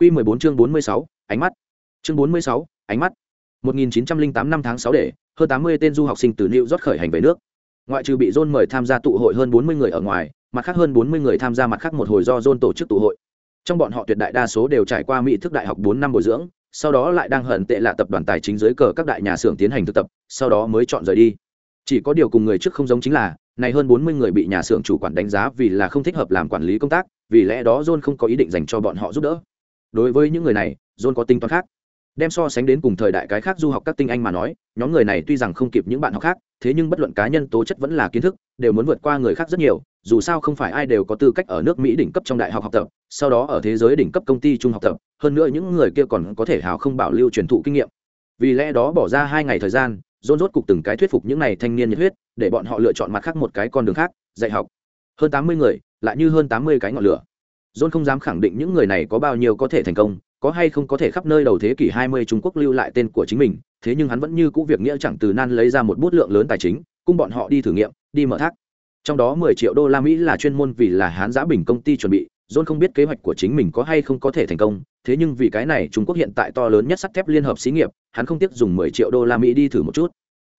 Quy 14 chương 46, ánh mắt. Chương 46, ánh mắt. 1908 năm tháng 6 để, hơn 80 tên du học sinh từ New York khởi hành về nước. Ngoại trừ bị John mời tham gia tụ hội hơn 40 người ở ngoài, mặt khác hơn 40 người tham gia mặt khác một hồi do John tổ chức tụ hội. Trong bọn họ tuyệt đại đa số đều trải qua Mỹ thức đại học 4 năm bồi dưỡng, sau đó lại đang hận tệ là tập đoàn tài chính dưới cờ các đại nhà xưởng tiến hành thực tập, sau đó mới chọn rời đi. Chỉ có điều cùng người trước không giống chính là, này hơn 40 người bị nhà xưởng chủ quản đánh giá vì là không thích hợp làm quản lý công tác, vì lẽ đó John không có ý định dành cho bọn họ giúp đỡ. Đối với những người này, John có tính toán khác. Đem so sánh đến cùng thời đại cái khác du học các tinh anh mà nói, nhóm người này tuy rằng không kịp những bạn học khác, thế nhưng bất luận cá nhân tố chất vẫn là kiến thức, đều muốn vượt qua người khác rất nhiều, dù sao không phải ai đều có tư cách ở nước Mỹ đỉnh cấp trong đại học học tập, sau đó ở thế giới đỉnh cấp công ty trung học tập, hơn nữa những người kia còn có thể hào không bảo lưu truyền thụ kinh nghiệm. Vì lẽ đó bỏ ra hai ngày thời gian, John rốt cục từng cái thuyết phục những này thanh niên nhiệt huyết, để bọn họ lựa chọn mặt khác một cái con đường khác, dạy học. Hơn tám mươi người, lại như hơn tám mươi cái ngọn lửa. John không dám khẳng định những người này có bao nhiêu có thể thành công, có hay không có thể khắp nơi đầu thế kỷ 20 Trung Quốc lưu lại tên của chính mình, thế nhưng hắn vẫn như cũ việc nghĩa chẳng từ nan lấy ra một bút lượng lớn tài chính, cùng bọn họ đi thử nghiệm, đi mở thác. Trong đó 10 triệu đô la Mỹ là chuyên môn vì là Hán Giá Bình công ty chuẩn bị, John không biết kế hoạch của chính mình có hay không có thể thành công, thế nhưng vì cái này Trung Quốc hiện tại to lớn nhất sắt thép liên hợp xí nghiệp, hắn không tiếc dùng 10 triệu đô la Mỹ đi thử một chút.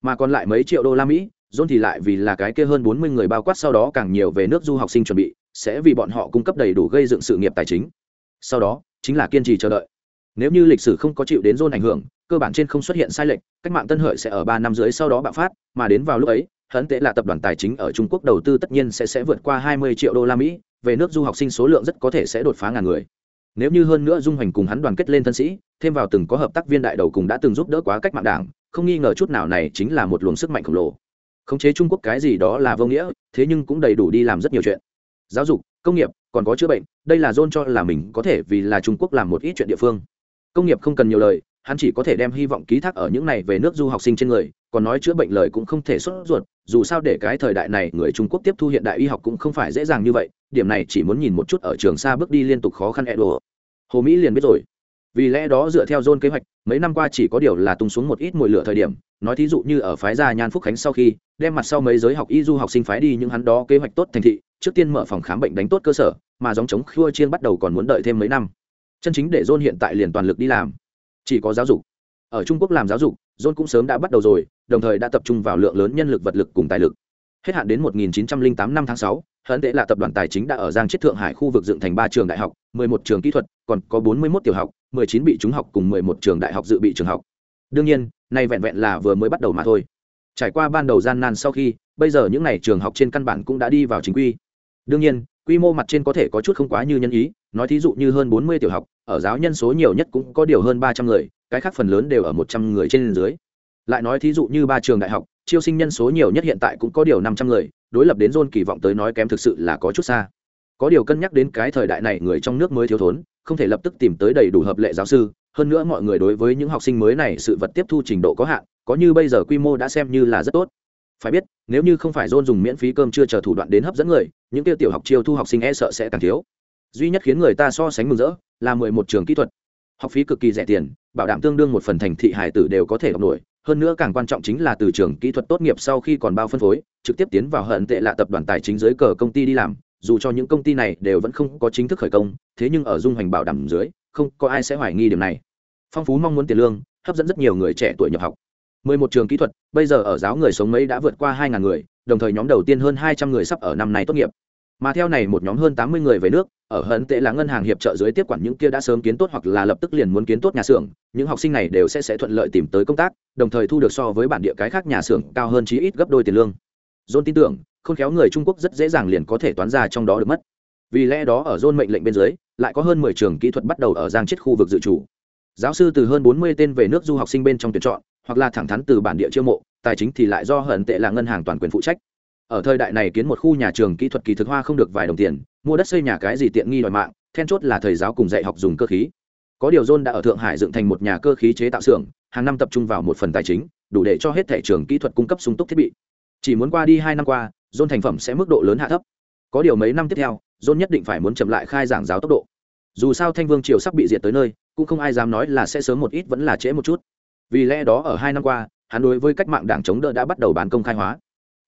Mà còn lại mấy triệu đô la Mỹ, John thì lại vì là cái kia hơn 40 người bao quát sau đó càng nhiều về nước du học sinh chuẩn bị, sẽ vì bọn họ cung cấp đầy đủ gây dựng sự nghiệp tài chính. Sau đó, chính là kiên trì chờ đợi. Nếu như lịch sử không có chịu đến John ảnh hưởng cơ bản trên không xuất hiện sai lệch cách mạng tân hợi sẽ ở ba năm rưỡi sau đó bạo phát mà đến vào lúc ấy hấn tệ là tập đoàn tài chính ở trung quốc đầu tư tất nhiên sẽ sẽ vượt qua hai mươi triệu đô la mỹ về nước du học sinh số lượng rất có thể sẽ đột phá ngàn người. Nếu như hơn nữa dung hoành cùng hắn đoàn kết lên thân sĩ thêm vào từng có hợp tác viên đại đầu cùng đã từng giúp đỡ quá cách mạng đảng không nghi ngờ chút nào này chính là một luồng sức mạnh khổng lồ khống chế trung quốc cái gì đó là vô nghĩa, thế nhưng cũng đầy đủ đi làm rất nhiều chuyện. Giáo dục, công nghiệp, còn có chữa bệnh, đây là John cho là mình có thể vì là trung quốc làm một ít chuyện địa phương. Công nghiệp không cần nhiều lời, hắn chỉ có thể đem hy vọng ký thác ở những này về nước du học sinh trên người, còn nói chữa bệnh lời cũng không thể xuất ruột, dù sao để cái thời đại này người trung quốc tiếp thu hiện đại y học cũng không phải dễ dàng như vậy, điểm này chỉ muốn nhìn một chút ở trường xa bước đi liên tục khó khăn e đồ hồ mỹ liền biết rồi. Vì lẽ đó dựa theo John kế hoạch, mấy năm qua chỉ có điều là tung xuống một ít mùi lửa thời điểm nói thí dụ như ở phái gia nhan phúc khánh sau khi đem mặt sau mấy giới học y du học sinh phái đi những hắn đó kế hoạch tốt thành thị trước tiên mở phòng khám bệnh đánh tốt cơ sở mà dòng chống khua chiên bắt đầu còn muốn đợi thêm mấy năm. Chân chính để john hiện tại liền toàn lực đi làm. Chỉ có giáo dục. Ở trung quốc làm giáo dục john cũng sớm đã bắt đầu rồi đồng thời đã tập trung vào lượng lớn nhân lực vật lực cùng tài lực. Hết hạn đến 1908 năm tháng 6, hấn tệ là tập đoàn tài chính đã ở giang chết thượng hải khu vực dựng thành ba trường đại học 11 trường kỹ thuật còn có 41 tiểu học 19 bị trúng học cùng 11 trường đại học dự bị trường học đương nhiên, nay vẹn vẹn là vừa mới bắt đầu mà thôi. Trải qua ban đầu gian nan sau khi, bây giờ những n à y trường học trên căn bản cũng đã đi vào chính quy. Đương nhiên, quy mô mặt trên có thể có chút không quá như nhân ý, nói thí dụ như hơn bốn mươi tiểu học, ở giáo nhân số nhiều nhất cũng có điều hơn ba trăm người, cái khác phần lớn đều ở một trăm người trên dưới. Lại nói thí dụ như ba trường đại học, chiêu sinh nhân số nhiều nhất hiện tại cũng có điều năm trăm người, đối lập đến dôn kỳ vọng tới nói kém thực sự là có chút xa. Có điều cân nhắc đến cái thời đại này người trong nước mới thiếu thốn, không thể lập tức tìm tới đầy đủ hợp lệ giáo sư hơn nữa mọi người đối với những học sinh mới này sự vật tiếp thu trình độ có hạn, có như bây giờ quy mô đã xem như là rất tốt. Phải biết, nếu như không phải dôn dùng miễn phí cơm chưa chờ thủ đoạn đến hấp dẫn người, những tiêu tiểu học chiêu thu học sinh e sợ sẽ càng thiếu. Duy nhất khiến người ta so sánh mừng rỡ là mười một trường kỹ thuật. Học phí cực kỳ rẻ tiền, bảo đảm tương đương một phần thành thị hải tử đều có thể học nổi. Hơn nữa càng quan trọng chính là từ trường kỹ thuật tốt nghiệp sau khi còn bao phân phối, trực tiếp tiến vào hận tệ là tập đoàn tài chính dưới cờ công ty đi làm, dù cho những công ty này đều vẫn không có chính thức khởi công, thế nhưng ở dung hoành bảo đảm dưới, không có ai sẽ hoài nghi điểm này phong phú mong muốn tiền lương, hấp dẫn rất nhiều người trẻ tuổi nhập học. 11 trường kỹ thuật, bây giờ ở giáo người sống mấy đã vượt qua 2.000 người, đồng thời nhóm đầu tiên hơn 200 người sắp ở năm nay tốt nghiệp. Mà theo này một nhóm hơn 80 người về nước, ở hận tệ là ngân hàng hiệp trợ dưới tiếp quản những kia đã sớm kiến tốt hoặc là lập tức liền muốn kiến tốt nhà xưởng, những học sinh này đều sẽ sẽ thuận lợi tìm tới công tác, đồng thời thu được so với bản địa cái khác nhà xưởng cao hơn chí ít gấp đôi tiền lương. John tin tưởng không khéo người trung quốc rất dễ dàng liền có thể toán ra trong đó được mất. Vì lẽ đó ở john mệnh lệnh bên dưới, lại có hơn 10 trường kỹ thuật bắt đầu ở giang chết khu vực dự chủ giáo sư từ hơn 40 tên về nước du học sinh bên trong tuyển chọn, hoặc là thẳng thắn từ bản địa chiêu mộ, tài chính thì lại do hận tệ là ngân hàng toàn quyền phụ trách. Ở thời đại này kiến một khu nhà trường kỹ thuật kỳ thực hoa không được vài đồng tiền, mua đất xây nhà cái gì tiện nghi đòi mạng, then chốt là thầy giáo cùng dạy học dùng cơ khí. Có điều john đã ở thượng hải dựng thành một nhà cơ khí chế tạo xưởng, hàng năm tập trung vào một phần tài chính, đủ để cho hết thẻ trường kỹ thuật cung cấp sung túc thiết bị. Chỉ muốn qua đi hai năm qua, john thành phẩm sẽ mức độ lớn hạ thấp. Có điều mấy năm tiếp theo, john nhất định phải muốn chậm lại khai giảng giáo tốc độ. Dù sao thanh vương triều sắp bị diệt tới nơi cũng không ai dám nói là sẽ sớm một ít vẫn là trễ một chút. Vì lẽ đó ở hai năm qua, hắn đối với cách mạng đảng chống đỡ đã bắt đầu bán công khai hóa.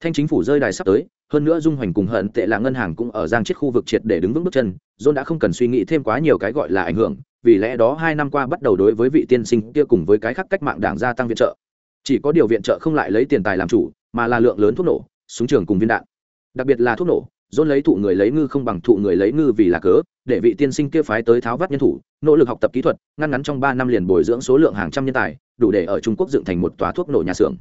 Thanh chính phủ rơi đài sắp tới, hơn nữa dung hoành cùng hận tệ là ngân hàng cũng ở giang chết khu vực triệt để đứng vững bước chân, john đã không cần suy nghĩ thêm quá nhiều cái gọi là ảnh hưởng, vì lẽ đó hai năm qua bắt đầu đối với vị tiên sinh kia cùng với cái khác cách mạng đảng gia tăng viện trợ. Chỉ có điều viện trợ không lại lấy tiền tài làm chủ, mà là lượng lớn thuốc nổ, súng trường cùng viên đạn. Đặc biệt là thuốc nổ, john lấy thụ người lấy ngư không bằng thụ người lấy ngư vì là cớ để vị tiên sinh kia phái tới tháo vát nhân thủ, nỗ lực học tập kỹ thuật, ngăn ngắn trong ba năm liền bồi dưỡng số lượng hàng trăm nhân tài, đủ để ở trung quốc dựng thành một tòa thuốc nổ nhà xưởng.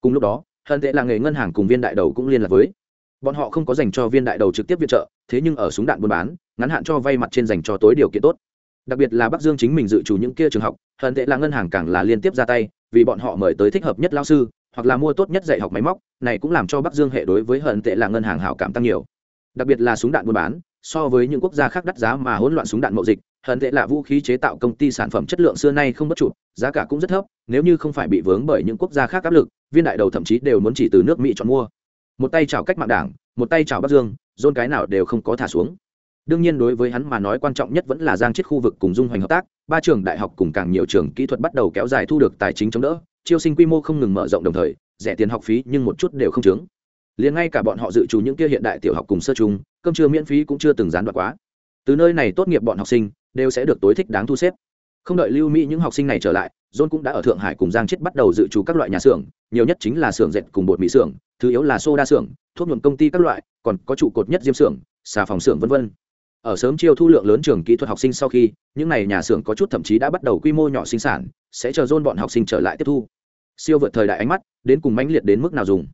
Cùng lúc đó, hận tệ là nghề ngân hàng cùng viên đại đầu cũng liên lạc với. Bọn họ không có dành cho viên đại đầu trực tiếp viện trợ, thế nhưng ở súng đạn buôn bán, ngắn hạn cho vay mặt trên dành cho tối điều kiện tốt. Đặc biệt là bắc dương chính mình dự trù những kia trường học, hận tệ là ngân hàng càng là liên tiếp ra tay, vì bọn họ mời tới thích hợp nhất lao sư, hoặc là mua tốt nhất dạy học máy móc, này cũng làm cho bắc dương hệ đối với hận tệ là ngân hàng hảo cảm tăng nhiều. Đặc biệt là súng đạn buôn bán so với những quốc gia khác đắt giá mà hỗn loạn súng đạn mậu dịch, hận tệ là vũ khí chế tạo công ty sản phẩm chất lượng xưa nay không bất chụp giá cả cũng rất thấp, nếu như không phải bị vướng bởi những quốc gia khác áp lực, viên đại đầu thậm chí đều muốn chỉ từ nước mỹ chọn mua. Một tay chào cách mạng đảng, một tay chào bắc dương dôn cái nào đều không có thả xuống. Đương nhiên đối với hắn mà nói quan trọng nhất vẫn là giang chết khu vực cùng dung hoành hợp tác, ba trường đại học cùng càng nhiều trường kỹ thuật bắt đầu kéo dài thu được tài chính chống đỡ, chiêu sinh quy mô không ngừng mở rộng đồng thời, rẻ tiền học phí nhưng một chút đều không chướng. Liền ngay cả bọn họ dự trù những kia hiện đại tiểu học cùng sơ chung cơm trưa miễn phí cũng chưa từng gián đoạn quá. Từ nơi này tốt nghiệp bọn học sinh đều sẽ được tối thích đáng thu xếp. Không đợi lưu mỹ những học sinh này trở lại, john cũng đã ở thượng hải cùng giang chết bắt đầu dự trù các loại nhà xưởng, nhiều nhất chính là xưởng dệt cùng bột mì xưởng, thứ yếu là soda xưởng, thuốc nhuộm công ty các loại, còn có trụ cột nhất diêm xưởng, xà phòng xưởng vân vân. ở sớm chiêu thu lượng lớn trường kỹ thuật học sinh sau khi, những n à y nhà xưởng có chút thậm chí đã bắt đầu quy mô nhỏ sinh sản, sẽ chờ dôn bọn học sinh trở lại tiếp thu. Siêu vượt thời đại ánh mắt, đến cùng mãnh liệt đến mức nào dùng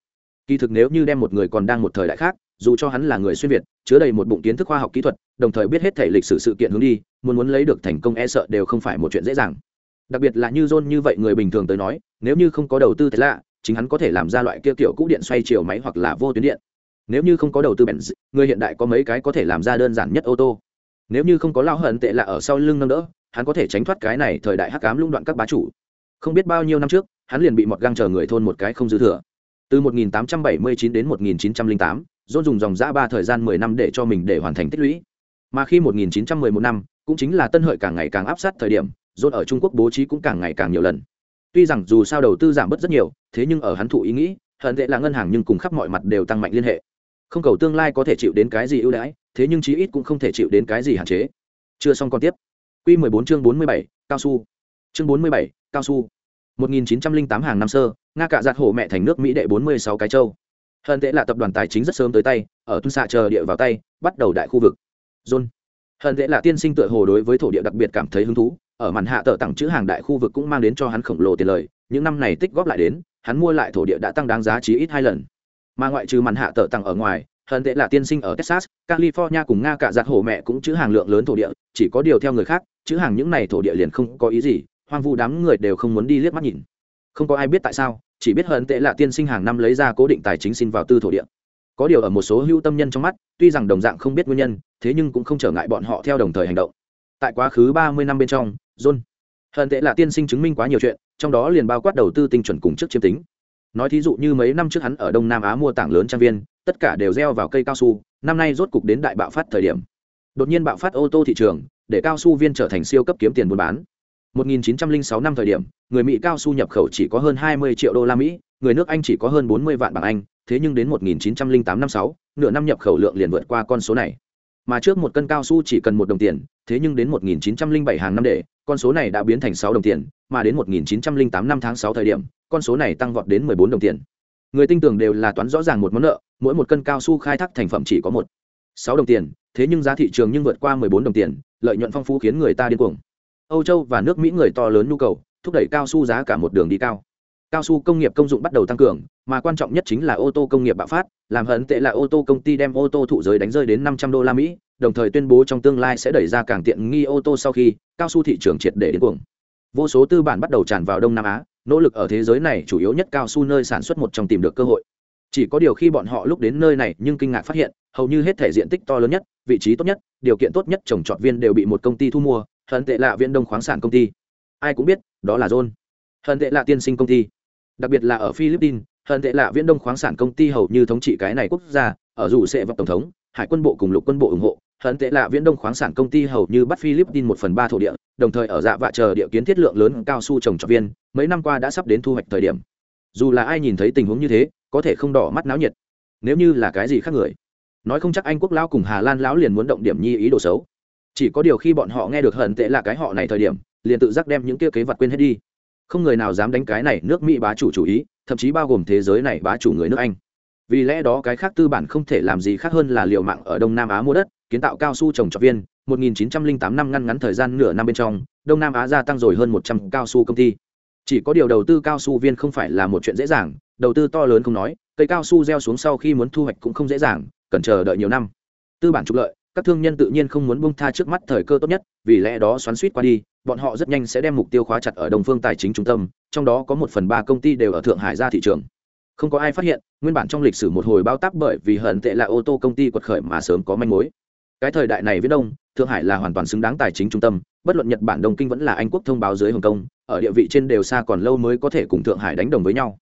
kỳ thực nếu như đem một người còn đang một thời đại khác, dù cho hắn là người xuyên việt, chứa đầy một bụng kiến thức khoa học kỹ thuật, đồng thời biết hết thể lịch sử sự kiện hướng đi, muốn muốn lấy được thành công e sợ đều không phải một chuyện dễ dàng. Đặc biệt là như john như vậy người bình thường tới nói, nếu như không có đầu tư thế lạ chính hắn có thể làm ra loại kia kiểu cũ điện xoay chiều máy hoặc là vô tuyến điện. Nếu như không có đầu tư bèn người hiện đại có mấy cái có thể làm ra đơn giản nhất ô tô. Nếu như không có lao hận tệ lạ ở sau lưng nâng đỡ, hắn có thể tránh thoát cái này thời đại hắc cám lung đoạn các bá chủ. Không biết bao nhiêu năm trước, hắn liền bị một găng chờ người thôn một cái không dư thừa từ 1879 đến 1908, John dùng dòng dã ba thời gian 10 năm để cho mình để hoàn thành tích lũy. Mà khi 1911 năm, cũng chính là Tân Hợi càng ngày càng áp sát thời điểm, John ở Trung Quốc bố trí cũng càng ngày càng nhiều lần. Tuy rằng dù sao đầu tư giảm bớt rất nhiều, thế nhưng ở hắn thụ ý nghĩ, hận tệ là ngân hàng nhưng cùng khắp mọi mặt đều tăng mạnh liên hệ. Không cầu tương lai có thể chịu đến cái gì ưu đãi, thế nhưng chí ít cũng không thể chịu đến cái gì hạn chế. Chưa xong con tiếp. Quy 14 chương 47, cao su. Chương 47, cao su. 1908 hàng năm sơ, nga cả giặt hổ mẹ thành nước mỹ đệ 46 cái châu. Hận tệ là tập đoàn tài chính rất sớm tới tay, ở tuân xạ chờ địa vào tay, bắt đầu đại khu vực. John. Hận tệ là tiên sinh tựa hồ đối với thổ địa đặc biệt cảm thấy hứng thú, ở màn hạ tờ tặng chữ hàng đại khu vực cũng mang đến cho hắn khổng lồ tiền lời, những năm này tích góp lại đến, hắn mua lại thổ địa đã tăng đáng giá chí ít hai lần. Mà ngoại trừ màn hạ tờ tặng ở ngoài, hận tệ là tiên sinh ở texas, california cùng nga cả giặt hổ mẹ cũng chữ hàng lượng lớn thổ địa, chỉ có điều theo người khác, chữ hàng những này thổ địa liền không có ý gì, hoang vu đám người đều không muốn đi liếc mắt nhìn. Không có ai biết tại sao chỉ biết hận tệ là tiên sinh hàng năm lấy ra cố định tài chính xin vào tư thổ địa. Có điều ở một số hưu tâm nhân trong mắt, tuy rằng đồng dạng không biết nguyên nhân, thế nhưng cũng không trở ngại bọn họ theo đồng thời hành động. Tại quá khứ ba mươi năm bên trong, john, hận tệ là tiên sinh chứng minh quá nhiều chuyện, trong đó liền bao quát đầu tư tinh chuẩn cùng trước chiếm tính. Nói thí dụ như mấy năm trước hắn ở đông nam á mua tảng lớn trang viên, tất cả đều gieo vào cây cao su, năm nay rốt cục đến đại bạo phát thời điểm. Đột nhiên bạo phát ô tô thị trường, để cao su viên trở thành siêu cấp kiếm tiền buôn bán. 1906 năm thời điểm, người Mỹ cao su nhập khẩu chỉ có hơn 20 triệu đô la Mỹ, người nước Anh chỉ có hơn 40 vạn bảng Anh, thế nhưng đến 1908 năm 6, nửa năm nhập khẩu lượng liền vượt qua con số này. Mà trước một cân cao su chỉ cần một đồng tiền, thế nhưng đến 1907 hàng năm để, con số này đã biến thành 6 đồng tiền, mà đến 1908 năm tháng 6 thời điểm, con số này tăng vọt đến 14 đồng tiền. Người tinh tưởng đều là toán rõ ràng một món nợ, mỗi một cân cao su khai thác thành phẩm chỉ có một 6 đồng tiền, thế nhưng giá thị trường nhưng vượt qua 14 đồng tiền, lợi nhuận phong phú khiến người ta điên cuồng. Âu Châu và nước Mỹ người to lớn nhu cầu, thúc đẩy cao su giá cả một đường đi cao. Cao su công nghiệp công dụng bắt đầu tăng cường, mà quan trọng nhất chính là ô tô công nghiệp bạo phát, làm hận tệ là ô tô công ty đem ô tô thụ giới đánh rơi đến 500 đô la Mỹ, đồng thời tuyên bố trong tương lai sẽ đẩy ra càng tiện nghi ô tô sau khi cao su thị trường triệt để đến cuồng. Vô số tư bản bắt đầu tràn vào Đông Nam Á, nỗ lực ở thế giới này chủ yếu nhất cao su nơi sản xuất một trong tìm được cơ hội. Chỉ có điều khi bọn họ lúc đến nơi này nhưng kinh ngạc phát hiện, hầu như hết thể diện tích to lớn nhất, vị trí tốt nhất, điều kiện tốt nhất trồng trọt viên đều bị một công ty thu mua, hận tệ lạ viễn đông khoáng sản công ty. Ai cũng biết, đó là john. Hận tệ lạ tiên sinh công ty. Đặc biệt là ở philippines, hận tệ lạ viễn đông khoáng sản công ty hầu như thống trị cái này quốc gia, ở dù sẽ vào tổng thống, hải quân bộ cùng lục quân bộ ủng hộ. Hận tệ lạ viễn đông khoáng sản công ty hầu như bắt philippines một phần ba thổ địa, đồng thời ở dạ vạ chờ địa kiến thiết lượng lớn cao su trồng trọt viên, mấy năm qua đã sắp đến thu hoạch thời điểm. Dù là ai nhìn thấy tình huống như thế, có thể không đỏ mắt náo nhiệt. Nếu như là cái gì khác người. Nói không chắc anh quốc lão cùng hà lan lão liền muốn động điểm nhi ý đồ xấu chỉ có điều khi bọn họ nghe được hận tệ là cái họ này thời điểm, liền tự giác đem những kia kế vật quên hết đi. Không người nào dám đánh cái này nước mỹ bá chủ chủ ý, thậm chí bao gồm thế giới này bá chủ người nước anh. Vì lẽ đó cái khác tư bản không thể làm gì khác hơn là liều mạng ở đông nam á mua đất, kiến tạo cao su trồng trọt viên 1908 năm ngăn ngắn thời gian nửa năm bên trong, đông nam á gia tăng rồi hơn 100 cao su công ty. Chỉ có điều đầu tư cao su viên không phải là một chuyện dễ dàng, đầu tư to lớn không nói, cây cao su gieo xuống sau khi muốn thu hoạch cũng không dễ dàng, cần chờ đợi nhiều năm. Tư bản trục lợi các thương nhân tự nhiên không muốn bung tha trước mắt thời cơ tốt nhất, vì lẽ đó xoắn suýt qua đi, bọn họ rất nhanh sẽ đem mục tiêu khóa chặt ở đồng phương tài chính trung tâm, trong đó có một phần ba công ty đều ở thượng hải ra thị trường. Không có ai phát hiện, nguyên bản trong lịch sử một hồi bao tác bởi vì hận tệ là ô tô công ty quật khởi mà sớm có manh mối. Cái thời đại này viết đông, thượng hải là hoàn toàn xứng đáng tài chính trung tâm, bất luận nhật bản, đông kinh vẫn là anh quốc thông báo dưới hồng kông, ở địa vị trên đều xa còn lâu mới có thể cùng thượng hải đánh đồng với nhau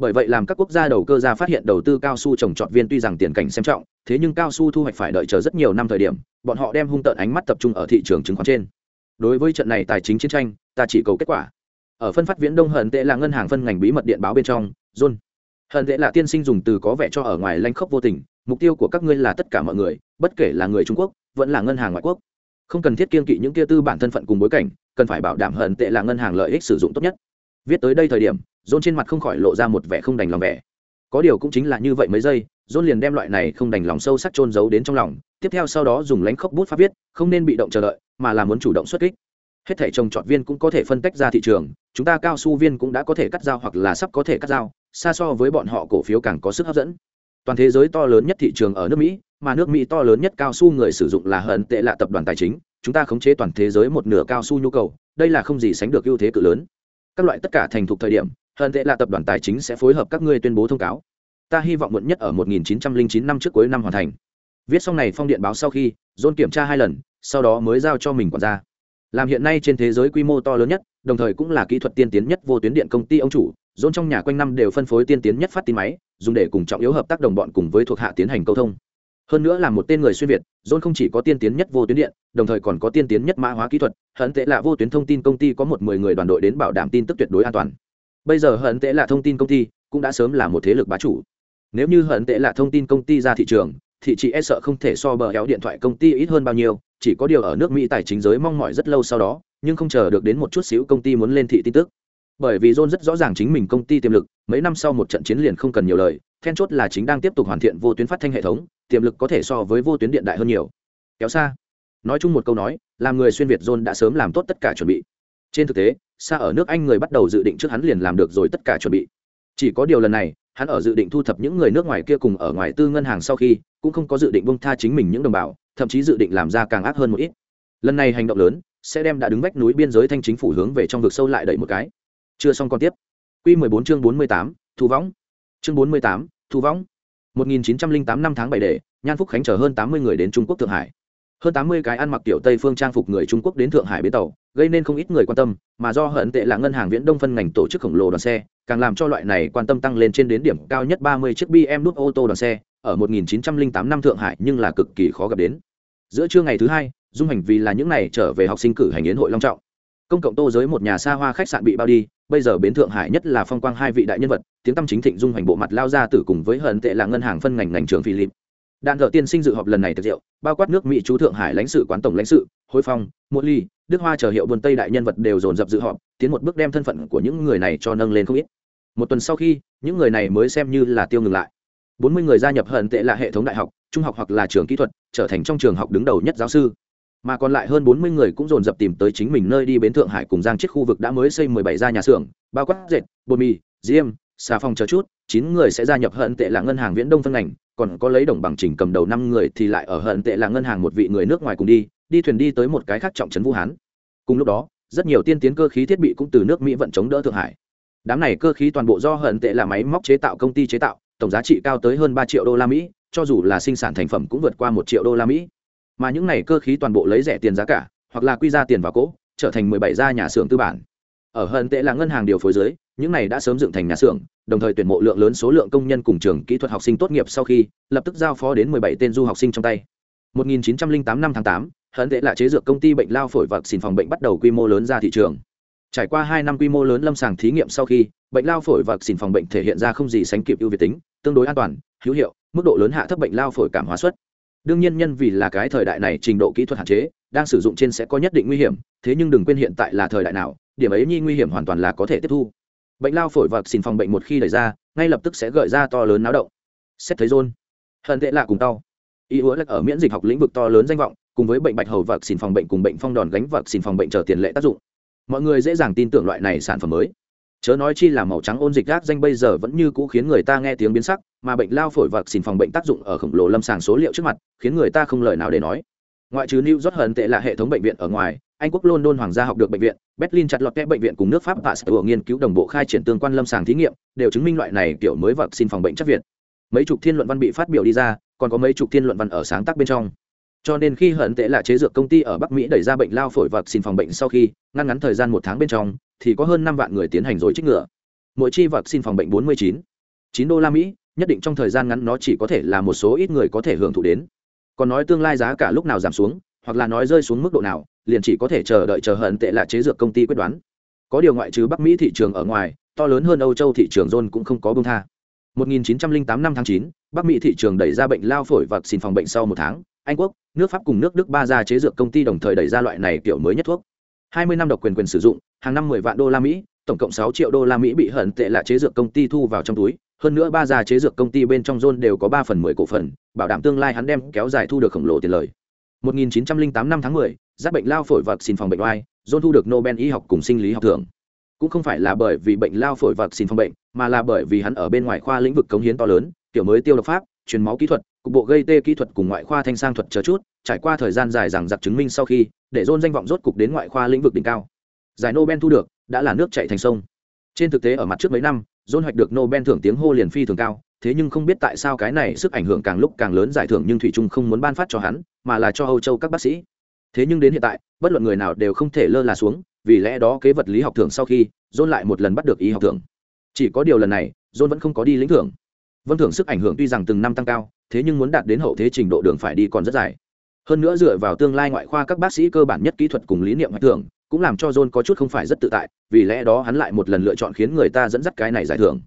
bởi vậy làm các quốc gia đầu cơ ra phát hiện đầu tư cao su trồng trọt viên tuy rằng tiền cảnh xem trọng, thế nhưng cao su thu hoạch phải đợi chờ rất nhiều năm thời điểm, bọn họ đem hung tợn ánh mắt tập trung ở thị trường chứng khoán trên. Đối với trận này tài chính chiến tranh, ta chỉ cầu kết quả. Ở phân phát viễn đông hận tệ là ngân hàng phân ngành bí mật điện báo bên trong, john. Hận tệ là tiên sinh dùng từ có vẻ cho ở ngoài lanh khốc vô tình, mục tiêu của các ngươi là tất cả mọi người, bất kể là người trung quốc, vẫn là ngân hàng ngoại quốc. Không cần thiết kiên kỵ những kia tư bản thân phận cùng bối cảnh, cần phải bảo đảm hận tệ là ngân hàng lợi ích sử dụng tốt nhất. Viết tới đây thời điểm dôn trên mặt không khỏi lộ ra một vẻ không đành lòng vẻ. Có điều cũng chính là như vậy mấy giây dôn liền đem loại này không đành lòng sâu sắc trôn giấu đến trong lòng, tiếp theo sau đó dùng lánh khóc bút pháp viết, không nên bị động chờ đợi, mà là muốn chủ động xuất kích. Hết thể trồng trọt viên cũng có thể phân tách ra thị trường, chúng ta cao su viên cũng đã có thể cắt dao hoặc là sắp có thể cắt dao, xa so với bọn họ cổ phiếu càng có sức hấp dẫn. Toàn thế giới to lớn nhất thị trường ở nước mỹ, mà nước mỹ to lớn nhất cao su người sử dụng là hận tệ lạ tập đoàn tài chính, chúng ta khống chế toàn thế giới một nửa cao su nhu cầu, đây là không gì sánh được ưu thế cự lớn. Các loại tất cả thành thục thời điểm hận tệ là tập đoàn tài chính sẽ phối hợp các ngươi tuyên bố thông cáo. Ta hy vọng muộn nhất ở 1909 năm trước cuối năm hoàn thành. Viết xong này phong điện báo sau khi, john kiểm tra hai lần, sau đó mới giao cho mình quản gia. Làm hiện nay trên thế giới quy mô to lớn nhất, đồng thời cũng là kỹ thuật tiên tiến nhất vô tuyến điện công ty ông chủ, john trong nhà quanh năm đều phân phối tiên tiến nhất phát tin máy, dùng để cùng trọng yếu hợp tác đồng bọn cùng với thuộc hạ tiến hành câu thông. Hơn nữa là một tên người xuyên việt, john không chỉ có tiên tiến nhất vô tuyến điện, đồng thời còn có tiên tiến nhất mã hóa kỹ thuật, hận tệ là vô tuyến thông tin công ty có một mười người đoàn đội đến bảo đảm tin tức tuyệt đối an toàn bây giờ hận tệ là thông tin công ty cũng đã sớm là một thế lực bá chủ. Nếu như hận tệ là thông tin công ty ra thị trường, thì chị e sợ không thể so bờ héo điện thoại công ty ít hơn bao nhiêu, chỉ có điều ở nước mỹ tài chính giới mong mỏi rất lâu sau đó, nhưng không chờ được đến một chút xíu công ty muốn lên thị tin tức. Bởi vì john rất rõ ràng chính mình công ty tiềm lực, mấy năm sau một trận chiến liền không cần nhiều lời, then chốt là chính đang tiếp tục hoàn thiện vô tuyến phát thanh hệ thống, tiềm lực có thể so với vô tuyến điện đại hơn nhiều. Kéo xa. Nói chung một câu nói, làm người xuyên việt john đã sớm làm tốt tất cả chuẩn bị. Trên thực tế xa ở nước anh người bắt đầu dự định trước hắn liền làm được rồi tất cả chuẩn bị. Chỉ có điều lần này hắn ở dự định thu thập những người nước ngoài kia cùng ở ngoài tư ngân hàng sau khi cũng không có dự định bông tha chính mình những đồng bào thậm chí dự định làm ra càng ác hơn một ít. Lần này hành động lớn sẽ đem đã đứng vách núi biên giới thanh chính phủ hướng về trong vực sâu lại đẩy một cái. Chưa xong còn tiếp. Q 14 chương 48, thu võng. Chương 48, thu võng. 1908 năm tháng bảy để nhan phúc khánh chở hơn 80 người đến trung quốc thượng hải. Hơn 80 cái ăn mặc tiểu tây phương trang phục người trung quốc đến thượng hải bến tàu gây nên không ít người quan tâm, mà do hận tệ là ngân hàng viễn đông phân ngành tổ chức khổng lồ đoàn xe, càng làm cho loại này quan tâm tăng lên trên đến điểm cao nhất 30 chiếc bm nút ô tô đoàn xe, ở 1908 năm thượng hải nhưng là cực kỳ khó gặp đến. Giữa trưa ngày thứ hai, dung hành vì là những này trở về học sinh cử hành yến hội long trọng. Công cộng tô giới một nhà xa hoa khách sạn bị bao đi, bây giờ bến thượng hải nhất là phong quang hai vị đại nhân vật, tiếng tâm chính thịnh dung hành bộ mặt lao ra tử cùng với hận tệ là ngân hàng phân ngành ngành trường philip. Đạn thợ tiên sinh dự họp lần này thực rượu, bao quát nước mỹ chú thượng hải lãnh sự, quán tổng lãnh sự, hối phong mua ly đức hoa chờ hiệu buôn tây đại nhân vật đều dồn dập dự họp, tiến một bước đem thân phận của những người này cho nâng lên không ít. Một tuần sau khi, những người này mới xem như là tiêu ngừng lại. Bốn mươi người gia nhập hận tệ là hệ thống đại học, trung học hoặc là trường kỹ thuật, trở thành trong trường học đứng đầu nhất giáo sư. Mà còn lại hơn bốn mươi người cũng dồn dập tìm tới chính mình nơi đi bến thượng hải cùng giang chiếc khu vực đã mới xây mười bảy gia nhà xưởng, bao quát dệt, bột mì, diêm, xà phòng chờ chút, chín người sẽ gia nhập hận tệ là ngân hàng viễn đông phân ngành, còn có lấy đồng bằng trình cầm đầu năm người thì lại ở hận tệ là ngân hàng một vị người nước ngoài cùng đi đi thuyền đi tới một cái khác trọng trấn vũ hán. Cùng lúc đó rất nhiều tiên tiến cơ khí thiết bị cũng từ nước mỹ vận chống đỡ thượng hải. Đám này cơ khí toàn bộ do hận tệ là máy móc chế tạo công ty chế tạo tổng giá trị cao tới hơn ba triệu đô la mỹ cho dù là sinh sản thành phẩm cũng vượt qua một triệu đô la mỹ. Mà những này cơ khí toàn bộ lấy rẻ tiền giá cả hoặc là quy ra tiền vào cỗ trở thành mười bảy gia nhà xưởng tư bản. Ở hận tệ là ngân hàng điều phối dưới những này đã sớm dựng thành nhà xưởng đồng thời tuyển mộ lượng lớn số lượng công nhân cùng trường kỹ thuật học sinh tốt nghiệp sau khi lập tức giao phó đến mười bảy tên du học sinh trong tay. 1908 năm tháng 8, hận tệ là chế dược công ty bệnh lao phổi vật xin phòng bệnh bắt đầu quy mô lớn ra thị trường. Trải qua hai năm quy mô lớn lâm sàng thí nghiệm sau khi, bệnh lao phổi vật xin phòng bệnh thể hiện ra không gì sánh kịp ưu việt tính, tương đối an toàn, hữu hiệu, mức độ lớn hạ thấp bệnh lao phổi cảm hóa suất. Đương nhiên nhân vì là cái thời đại này trình độ kỹ thuật hạn chế, đang sử dụng trên sẽ có nhất định nguy hiểm, thế nhưng đừng quên hiện tại là thời đại nào, điểm ấy nhi nguy hiểm hoàn toàn là có thể tiếp thu. Bệnh lao phổi vật xin phòng bệnh một khi đẩy ra, ngay lập tức sẽ gợi ra to lớn náo động. Xét thấy rôn hận tệ lạ cùng tao. Y hứa lắc ở miễn dịch học lĩnh vực to lớn danh vọng cùng với bệnh bạch hầu và xin phòng bệnh cùng bệnh phong đòn gánh và xin phòng bệnh chờ tiền lệ tác dụng. Mọi người dễ dàng tin tưởng loại này sản phẩm mới. Chớ nói chi là màu trắng ôn dịch gác danh bây giờ vẫn như cũ khiến người ta nghe tiếng biến sắc, mà bệnh lao phổi và xin phòng bệnh tác dụng ở khổng lồ lâm sàng số liệu trước mặt, khiến người ta không lời nào để nói. Ngoại trừ new york hận tệ là hệ thống bệnh viện ở ngoài, anh quốc london hoàng gia học được bệnh viện, berlin chặt lọt kẽ bệnh viện cùng nước pháp và sở nghiên cứu đồng bộ khai triển tương quan lâm sàng thí nghiệm, đều chứng minh loại này kiểu mới và xin phòng bệnh chắc việt. Mấy chục thiên luận văn bị phát biểu đi ra, còn có mấy chục thiên luận văn ở sáng tác bên trong cho nên khi hận tệ là chế dược công ty ở bắc mỹ đẩy ra bệnh lao phổi vật xin phòng bệnh sau khi ngăn ngắn thời gian một tháng bên trong thì có hơn năm vạn người tiến hành rồi trích ngừa. Mỗi chi vật xin phòng bệnh bốn mươi chín. Chín đô la mỹ nhất định trong thời gian ngắn nó chỉ có thể là một số ít người có thể hưởng thụ đến. Còn nói tương lai giá cả lúc nào giảm xuống hoặc là nói rơi xuống mức độ nào liền chỉ có thể chờ đợi chờ hận tệ là chế dược công ty quyết đoán. Có điều ngoại trừ bắc mỹ thị trường ở ngoài to lớn hơn âu châu thị trường john cũng không có bông tha. 1908 năm tháng 9, Bắc Mỹ thị trường đẩy ra bệnh lao phổi và xin phòng bệnh sau một tháng, anh quốc, nước Pháp cùng nước Đức ba gia chế dược công ty đồng thời đẩy ra loại này kiểu mới nhất thuốc. 20 năm độc quyền quyền sử dụng, hàng năm 10 vạn đô la Mỹ, tổng cộng 6 triệu đô la Mỹ bị hận tệ là chế dược công ty thu vào trong túi, hơn nữa ba gia chế dược công ty bên trong zone đều có 3 phần 10 cổ phần, bảo đảm tương lai hắn đem kéo dài thu được khổng lồ tiền lời. 1908 năm tháng 10, giác bệnh lao phổi vật xin phòng bệnh oai, zone thu được Nobel y học cùng sinh lý học thưởng cũng không phải là bởi vì bệnh lao phổi vật xin phòng bệnh mà là bởi vì hắn ở bên ngoài khoa lĩnh vực cống hiến to lớn kiểu mới tiêu độc pháp truyền máu kỹ thuật, cục bộ gây tê kỹ thuật cùng ngoại khoa thanh sang thuật chờ chút, trải qua thời gian dài rằng giặc chứng minh sau khi, để dôn danh vọng rốt cục đến ngoại khoa lĩnh vực đỉnh cao. Giải nobel thu được, đã là nước chạy thành sông. Trên thực tế ở mặt trước mấy năm dôn hoạch được nobel thưởng tiếng hô liền phi thường cao, thế nhưng không biết tại sao cái này sức ảnh hưởng càng lúc càng lớn giải thưởng nhưng thủy trung không muốn ban phát cho hắn, mà là cho âu châu các bác sĩ. Thế nhưng đến hiện tại, bất luận người nào đều không thể lơ là xuống, vì lẽ đó kế vật lý học thưởng sau khi, john lại một lần bắt được y học thưởng. Chỉ có điều lần này, john vẫn không có đi lĩnh thưởng vân thưởng sức ảnh hưởng tuy rằng từng năm tăng cao, thế nhưng muốn đạt đến hậu thế trình độ đường phải đi còn rất dài. Hơn nữa dựa vào tương lai ngoại khoa các bác sĩ cơ bản nhất kỹ thuật cùng lý niệm hoạch thưởng, cũng làm cho john có chút không phải rất tự tại, vì lẽ đó hắn lại một lần lựa chọn khiến người ta dẫn dắt cái này giải thưởng.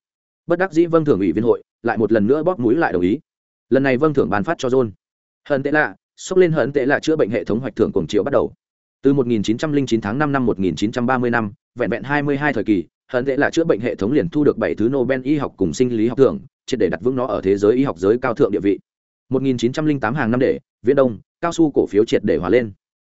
Bất đắc dĩ vâng thưởng ủy viên hội, lại một lần nữa bóp mũi lại đồng ý. Lần này vâng thưởng bàn phát cho john. Hận tệ lạ xốc lên hận tệ lạ chữa bệnh hệ thống hoạch thưởng cùng chiếu bắt đầu từ 1909 tháng 5 năm 1930 năm, vẹn vẹn 22 thời kỳ, hận tệ là chữa bệnh hệ thống liền thu được bảy thứ nobel y học cùng sinh lý học thưởng, triệt để đặt vững nó ở thế giới y học giới cao thượng địa vị. 1908 hàng năm để, viễn đông, cao su cổ phiếu triệt để hòa lên.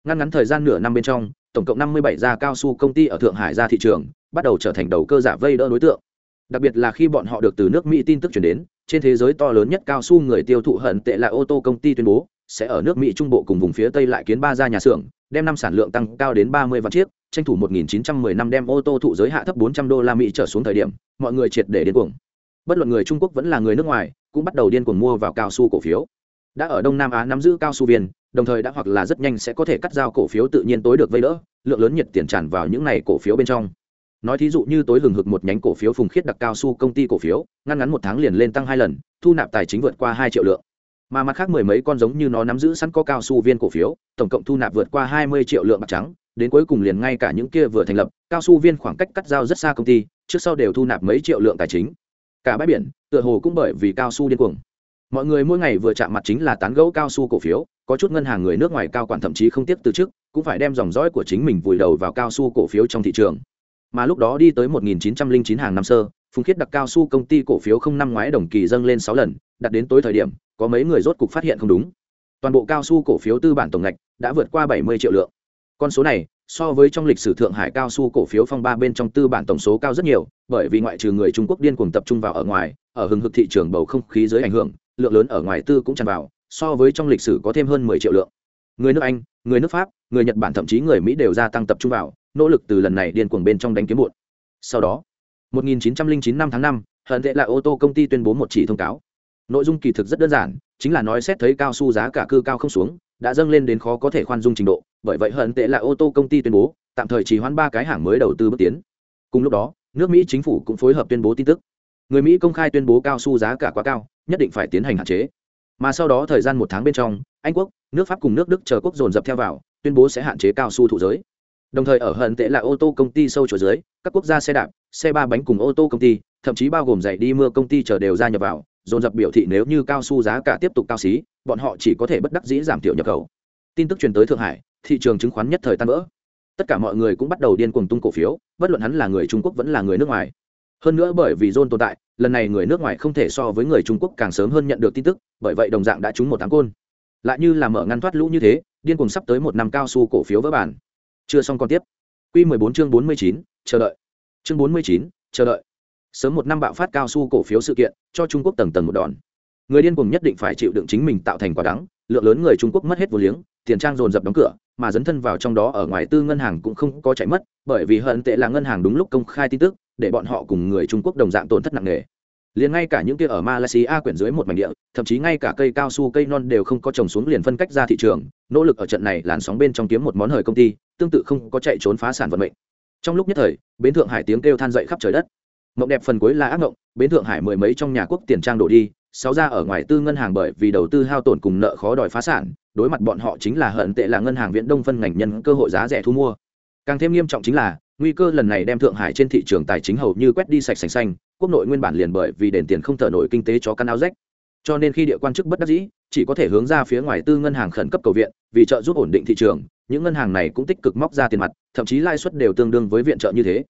Ngăn ngắn thời gian nửa năm bên trong, tổng cộng 57 gia cao su công ty ở thượng hải ra thị trường, bắt đầu trở thành đầu cơ giả vây đỡ đối tượng. Đặc biệt là khi bọn họ được từ nước mỹ tin tức chuyển đến, trên thế giới to lớn nhất cao su người tiêu thụ hận tệ là ô tô công ty tuyên bố sẽ ở nước mỹ trung bộ cùng vùng phía tây lại kiến ba gia nhà xưởng, đem năm sản lượng tăng cao đến ba mươi vạn chiếc, tranh thủ 1910 năm đem ô tô thụ giới hạ thấp 400 đô la mỹ trở xuống thời điểm, mọi người triệt để điên cuồng. Bất luận người trung quốc vẫn là người nước ngoài, cũng bắt đầu điên cuồng mua vào cao su cổ phiếu. Đã ở đông nam á nắm giữ cao su viên, đồng thời đã hoặc là rất nhanh sẽ có thể cắt giao cổ phiếu tự nhiên tối được vây đỡ, lượng lớn nhiệt tiền tràn vào những này cổ phiếu bên trong. Nói thí dụ như tối hừng hực một nhánh cổ phiếu phùng khiết đặc cao su công ty cổ phiếu, ngăn ngắn một tháng liền lên tăng hai lần, thu nạp tài chính vượt qua hai triệu lượng mà mặt khác mười mấy con giống như nó nắm giữ sẵn có cao su viên cổ phiếu, tổng cộng thu nạp vượt qua hai mươi triệu lượng bạc trắng, đến cuối cùng liền ngay cả những kia vừa thành lập, cao su viên khoảng cách cắt giao rất xa công ty, trước sau đều thu nạp mấy triệu lượng tài chính. Cả bãi biển, tựa hồ cũng bởi vì cao su điên cuồng. Mọi người mỗi ngày vừa chạm mặt chính là tán gẫu cao su cổ phiếu, có chút ngân hàng người nước ngoài cao quản thậm chí không tiếp từ chức cũng phải đem dòng dõi của chính mình vùi đầu vào cao su cổ phiếu trong thị trường. Mà lúc đó đi tới 1909 hàng năm sơ, phùng khiết đặc cao su công ty cổ phiếu không năm ngoái đồng kỳ dâng lên sáu lần, đặt đến tối thời điểm có mấy người rốt cục phát hiện không đúng. Toàn bộ cao su cổ phiếu tư bản tổng ngạch đã vượt qua 70 triệu lượng. Con số này so với trong lịch sử thượng hải cao su cổ phiếu phong ba bên trong tư bản tổng số cao rất nhiều bởi vì ngoại trừ người trung quốc điên cuồng tập trung vào ở ngoài ở hừng hực thị trường bầu không khí dưới ảnh hưởng lượng lớn ở ngoài tư cũng tràn vào so với trong lịch sử có thêm hơn 10 triệu lượng. Người nước anh người nước pháp người nhật bản thậm chí người mỹ đều gia tăng tập trung vào nỗ lực từ lần này điên cuồng bên trong đánh kiếm muộn sau đó 1909 năm tháng 5, hận tệ là ô tô công ty tuyên bố một chỉ thông cáo nội dung kỳ thực rất đơn giản, chính là nói xét thấy cao su giá cả cư cao không xuống, đã dâng lên đến khó có thể khoan dung trình độ, bởi vậy hận tệ là ô tô công ty tuyên bố, tạm thời chỉ hoãn ba cái hàng mới đầu tư bước tiến. Cùng lúc đó, nước mỹ chính phủ cũng phối hợp tuyên bố tin tức. Người mỹ công khai tuyên bố cao su giá cả quá cao, nhất định phải tiến hành hạn chế. Mà sau đó thời gian một tháng bên trong, anh quốc, nước pháp cùng nước đức chờ quốc dồn dập theo vào, tuyên bố sẽ hạn chế cao su thụ giới. Đồng thời ở hận tệ là ô tô công ty sâu chỗ dưới, các quốc gia xe đạp, xe ba bánh cùng ô tô công ty, thậm chí bao gồm giày đi mưa công ty chờ đều gia nhập vào dồn dập biểu thị nếu như cao su giá cả tiếp tục cao xí bọn họ chỉ có thể bất đắc dĩ giảm thiểu nhập khẩu. Tin tức truyền tới thượng hải thị trường chứng khoán nhất thời tan vỡ. Tất cả mọi người cũng bắt đầu điên cuồng tung cổ phiếu bất luận hắn là người trung quốc vẫn là người nước ngoài. Hơn nữa bởi vì john tồn tại lần này người nước ngoài không thể so với người trung quốc càng sớm hơn nhận được tin tức bởi vậy đồng dạng đã trúng một tám côn. Lại như là mở ngăn thoát lũ như thế điên cuồng sắp tới một năm cao su cổ phiếu vỡ bản. Chưa xong còn tiếp. Q 14 chương 49, chờ đợi. Chương 49, chờ đợi sớm một năm bạo phát cao su cổ phiếu sự kiện, cho trung quốc tầng tầng một đòn. Người điên cuồng nhất định phải chịu đựng chính mình tạo thành quả đắng, lượng lớn người trung quốc mất hết vô liếng, tiền trang dồn dập đóng cửa, mà dấn thân vào trong đó ở ngoài tư ngân hàng cũng không có chạy mất, bởi vì hận tệ là ngân hàng đúng lúc công khai tin tức, để bọn họ cùng người trung quốc đồng dạng tổn thất nặng nề. Liền ngay cả những kia ở malaysia quyển dưới một mảnh địa, thậm chí ngay cả cây cao su cây non đều không có trồng xuống liền phân cách ra thị trường, nỗ lực ở trận này làn sóng bên trong kiếm một món hời công ty, tương tự không có chạy trốn phá sản vận mệnh. Trong lúc nhất thời, bến thượng hải tiếng kêu than dậy khắp trời đất mộng đẹp phần cuối là ác mộng, bến thượng hải mười mấy trong nhà quốc tiền trang đổ đi, sáu ra ở ngoài tư ngân hàng bởi vì đầu tư hao tổn cùng nợ khó đòi phá sản, đối mặt bọn họ chính là hận tệ là ngân hàng viễn đông phân ngành nhân cơ hội giá rẻ thu mua. Càng thêm nghiêm trọng chính là, nguy cơ lần này đem thượng hải trên thị trường tài chính hầu như quét đi sạch sành xanh, quốc nội nguyên bản liền bởi vì đền tiền không thở nổi kinh tế cho căn áo rách. Cho nên khi địa quan chức bất đắc dĩ, chỉ có thể hướng ra phía ngoài tư ngân hàng khẩn cấp cầu viện, vì trợ giúp ổn định thị trường, những ngân hàng này cũng tích cực móc ra tiền mặt, thậm chí lãi suất đều tương đương với viện trợ như thế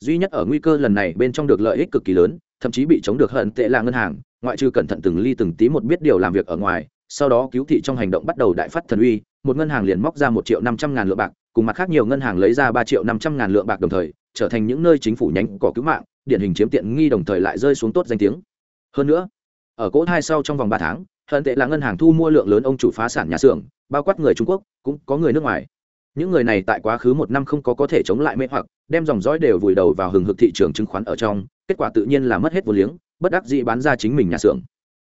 duy nhất ở nguy cơ lần này bên trong được lợi ích cực kỳ lớn, thậm chí bị chống được hận tệ là ngân hàng, ngoại trừ cẩn thận từng ly từng tí một biết điều làm việc ở ngoài, sau đó cứu thị trong hành động bắt đầu đại phát thần uy, một ngân hàng liền móc ra một triệu năm trăm ngàn lượng bạc, cùng mặt khác nhiều ngân hàng lấy ra ba triệu năm trăm ngàn lượng bạc đồng thời, trở thành những nơi chính phủ nhánh cỏ cứu mạng, điển hình chiếm tiện nghi đồng thời lại rơi xuống tốt danh tiếng. Hơn nữa, ở cỗ hai sau trong vòng ba tháng, hận tệ là ngân hàng thu mua lượng lớn ông chủ phá sản nhà xưởng, bao quát người trung quốc, cũng có người nước ngoài những người này tại quá khứ một năm không có có thể chống lại mê hoặc, đem dòng dõi đều vùi đầu vào hừng hực thị trường chứng khoán ở trong, kết quả tự nhiên là mất hết vô liếng, bất đắc dĩ bán ra chính mình nhà xưởng.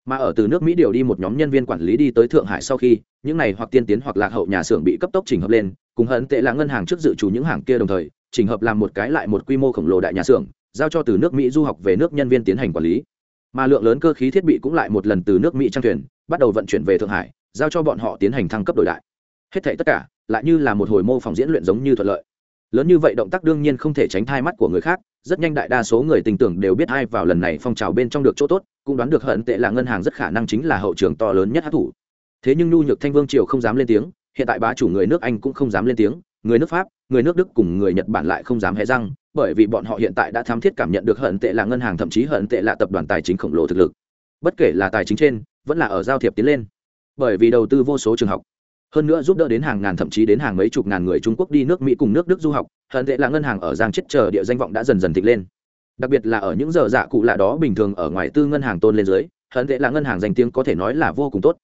Mà ở từ nước mỹ điều đi một nhóm nhân viên quản lý đi tới thượng hải sau khi, những này hoặc tiên tiến hoặc lạc hậu nhà xưởng bị cấp tốc chỉnh hợp lên, cùng hận tệ là ngân hàng trước dự trù những hàng kia đồng thời, chỉnh hợp làm một cái lại một quy mô khổng lồ đại nhà xưởng, giao cho từ nước mỹ du học về nước nhân viên tiến hành quản lý. Mà lượng lớn cơ khí thiết bị cũng lại một lần từ nước mỹ trang thuyền, bắt đầu vận chuyển về thượng hải, giao cho bọn họ tiến hành thăng cấp đổi đại. Hết thảy tất cả lại như là một hồi mô phỏng diễn luyện giống như thuận lợi. Lớn như vậy động tác đương nhiên không thể tránh thai mắt của người khác, rất nhanh đại đa số người tình tưởng đều biết ai vào lần này phong trào bên trong được chỗ tốt, cũng đoán được hận tệ là ngân hàng rất khả năng chính là hậu trường to lớn nhất hát thủ thế nhưng nhu nhược thanh vương triều không dám lên tiếng, hiện tại bá chủ người nước anh cũng không dám lên tiếng, người nước pháp, người nước đức cùng người nhật bản lại không dám hé răng, bởi vì bọn họ hiện tại đã thám thiết cảm nhận được hận tệ là ngân hàng thậm chí hận tệ là tập đoàn tài chính khổng lồ thực lực. Bất kể là tài chính trên, vẫn là ở giao thiệp tiến lên. Bởi vì đầu tư vô số trường học hơn nữa giúp đỡ đến hàng ngàn thậm chí đến hàng mấy chục ngàn người trung quốc đi nước mỹ cùng nước đức du học, hận tệ là ngân hàng ở giang chết chờ địa danh vọng đã dần dần thịnh lên. Đặc biệt là ở những giờ dạ cụ lạ đó bình thường ở ngoài tư ngân hàng tôn lên dưới, hận tệ là ngân hàng danh tiếng có thể nói là vô cùng tốt.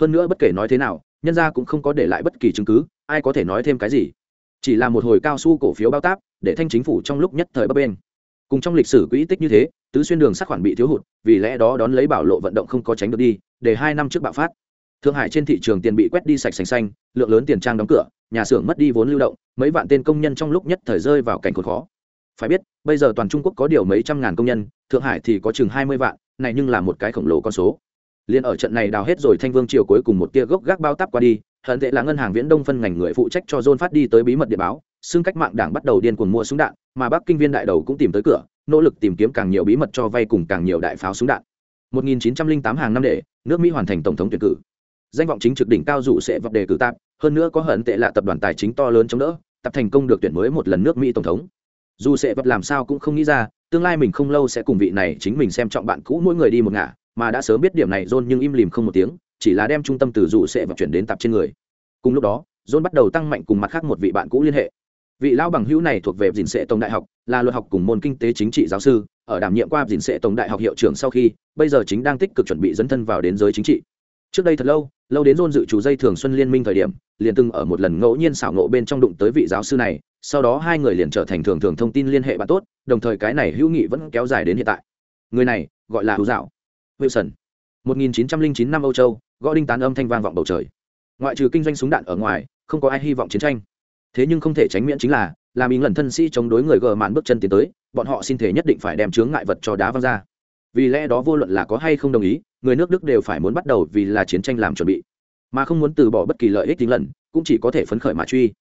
Hơn nữa bất kể nói thế nào, nhân gia cũng không có để lại bất kỳ chứng cứ, ai có thể nói thêm cái gì. Chỉ là một hồi cao su cổ phiếu bao táp, để thanh chính phủ trong lúc nhất thời bấp bên cùng trong lịch sử quỹ tích như thế, tứ xuyên đường sát khoản bị thiếu hụt, vì lẽ đó đón lấy bảo lộ vận động không có tránh được đi, để hai năm trước bạo phát thượng hải trên thị trường tiền bị quét đi sạch sành xanh, lượng lớn tiền trang đóng cửa, nhà xưởng mất đi vốn lưu động, mấy vạn tên công nhân trong lúc nhất thời rơi vào cảnh khốn khó. Phải biết, bây giờ toàn trung quốc có điều mấy trăm ngàn công nhân, thượng hải thì có chừng hai mươi vạn, này nhưng là một cái khổng lồ con số. Liền ở trận này đào hết rồi thanh vương triều cuối cùng một tia gốc gác bao tắp qua đi, hận tệ là ngân hàng viễn đông phân ngành người phụ trách cho john phát đi tới bí mật địa báo, xưng cách mạng đảng bắt đầu điên cuồng mua súng đạn, mà bắc kinh viên đại đầu cũng tìm tới cửa, nỗ lực tìm kiếm càng nhiều bí mật cho vay cùng càng nhiều đại pháo súng đạn. 1908 hàng năm để, nước mỹ hoàn thành tổng thống tuyển cử danh vọng chính trực đỉnh cao dụ sẽ vập đề cử tạp, hơn nữa có hận tệ là tập đoàn tài chính to lớn chống đỡ tập thành công được tuyển mới một lần nước mỹ tổng thống. Dù sẽ vập làm sao cũng không nghĩ ra, tương lai mình không lâu sẽ cùng vị này chính mình xem trọng bạn cũ mỗi người đi một ngả, mà đã sớm biết điểm này john nhưng im lìm không một tiếng, chỉ là đem trung tâm từ dụ sẽ vập chuyển đến tập trên người. Cùng lúc đó, john bắt đầu tăng mạnh cùng mặt khác một vị bạn cũ liên hệ. Vị lão bằng hữu này thuộc về dình sệ tổng đại học, là luật học cùng môn kinh tế chính trị giáo sư, ở đảm nhiệm qua dình sệ tổng đại học hiệu trưởng sau khi, bây giờ chính đang tích cực chuẩn bị dấn thân vào đến giới chính trị. Trước đây thật lâu lâu đến dôn dự chủ dây thường xuân liên minh thời điểm, liền từng ở một lần ngẫu nhiên xảo nộ bên trong đụng tới vị giáo sư này, sau đó hai người liền trở thành thường thường thông tin liên hệ bạn tốt, đồng thời cái này hữu nghị vẫn kéo dài đến hiện tại. Người này, gọi là hữu dạo. Wilson. 1909 năm âu châu, gõ đinh tán âm thanh vang vọng bầu trời. Ngoại trừ kinh doanh súng đạn ở ngoài, không có ai hy vọng chiến tranh. Thế nhưng không thể tránh miễn chính là, làm ý lần thân sĩ chống đối người gờ màn bước chân tiến tới, bọn họ xin thể nhất định phải đem chướng ngại vật cho đá văng ra. Vì lẽ đó vô luận là có hay không đồng ý người nước đức đều phải muốn bắt đầu vì là chiến tranh làm chuẩn bị mà không muốn từ bỏ bất kỳ lợi ích tính lần cũng chỉ có thể phấn khởi mà truy.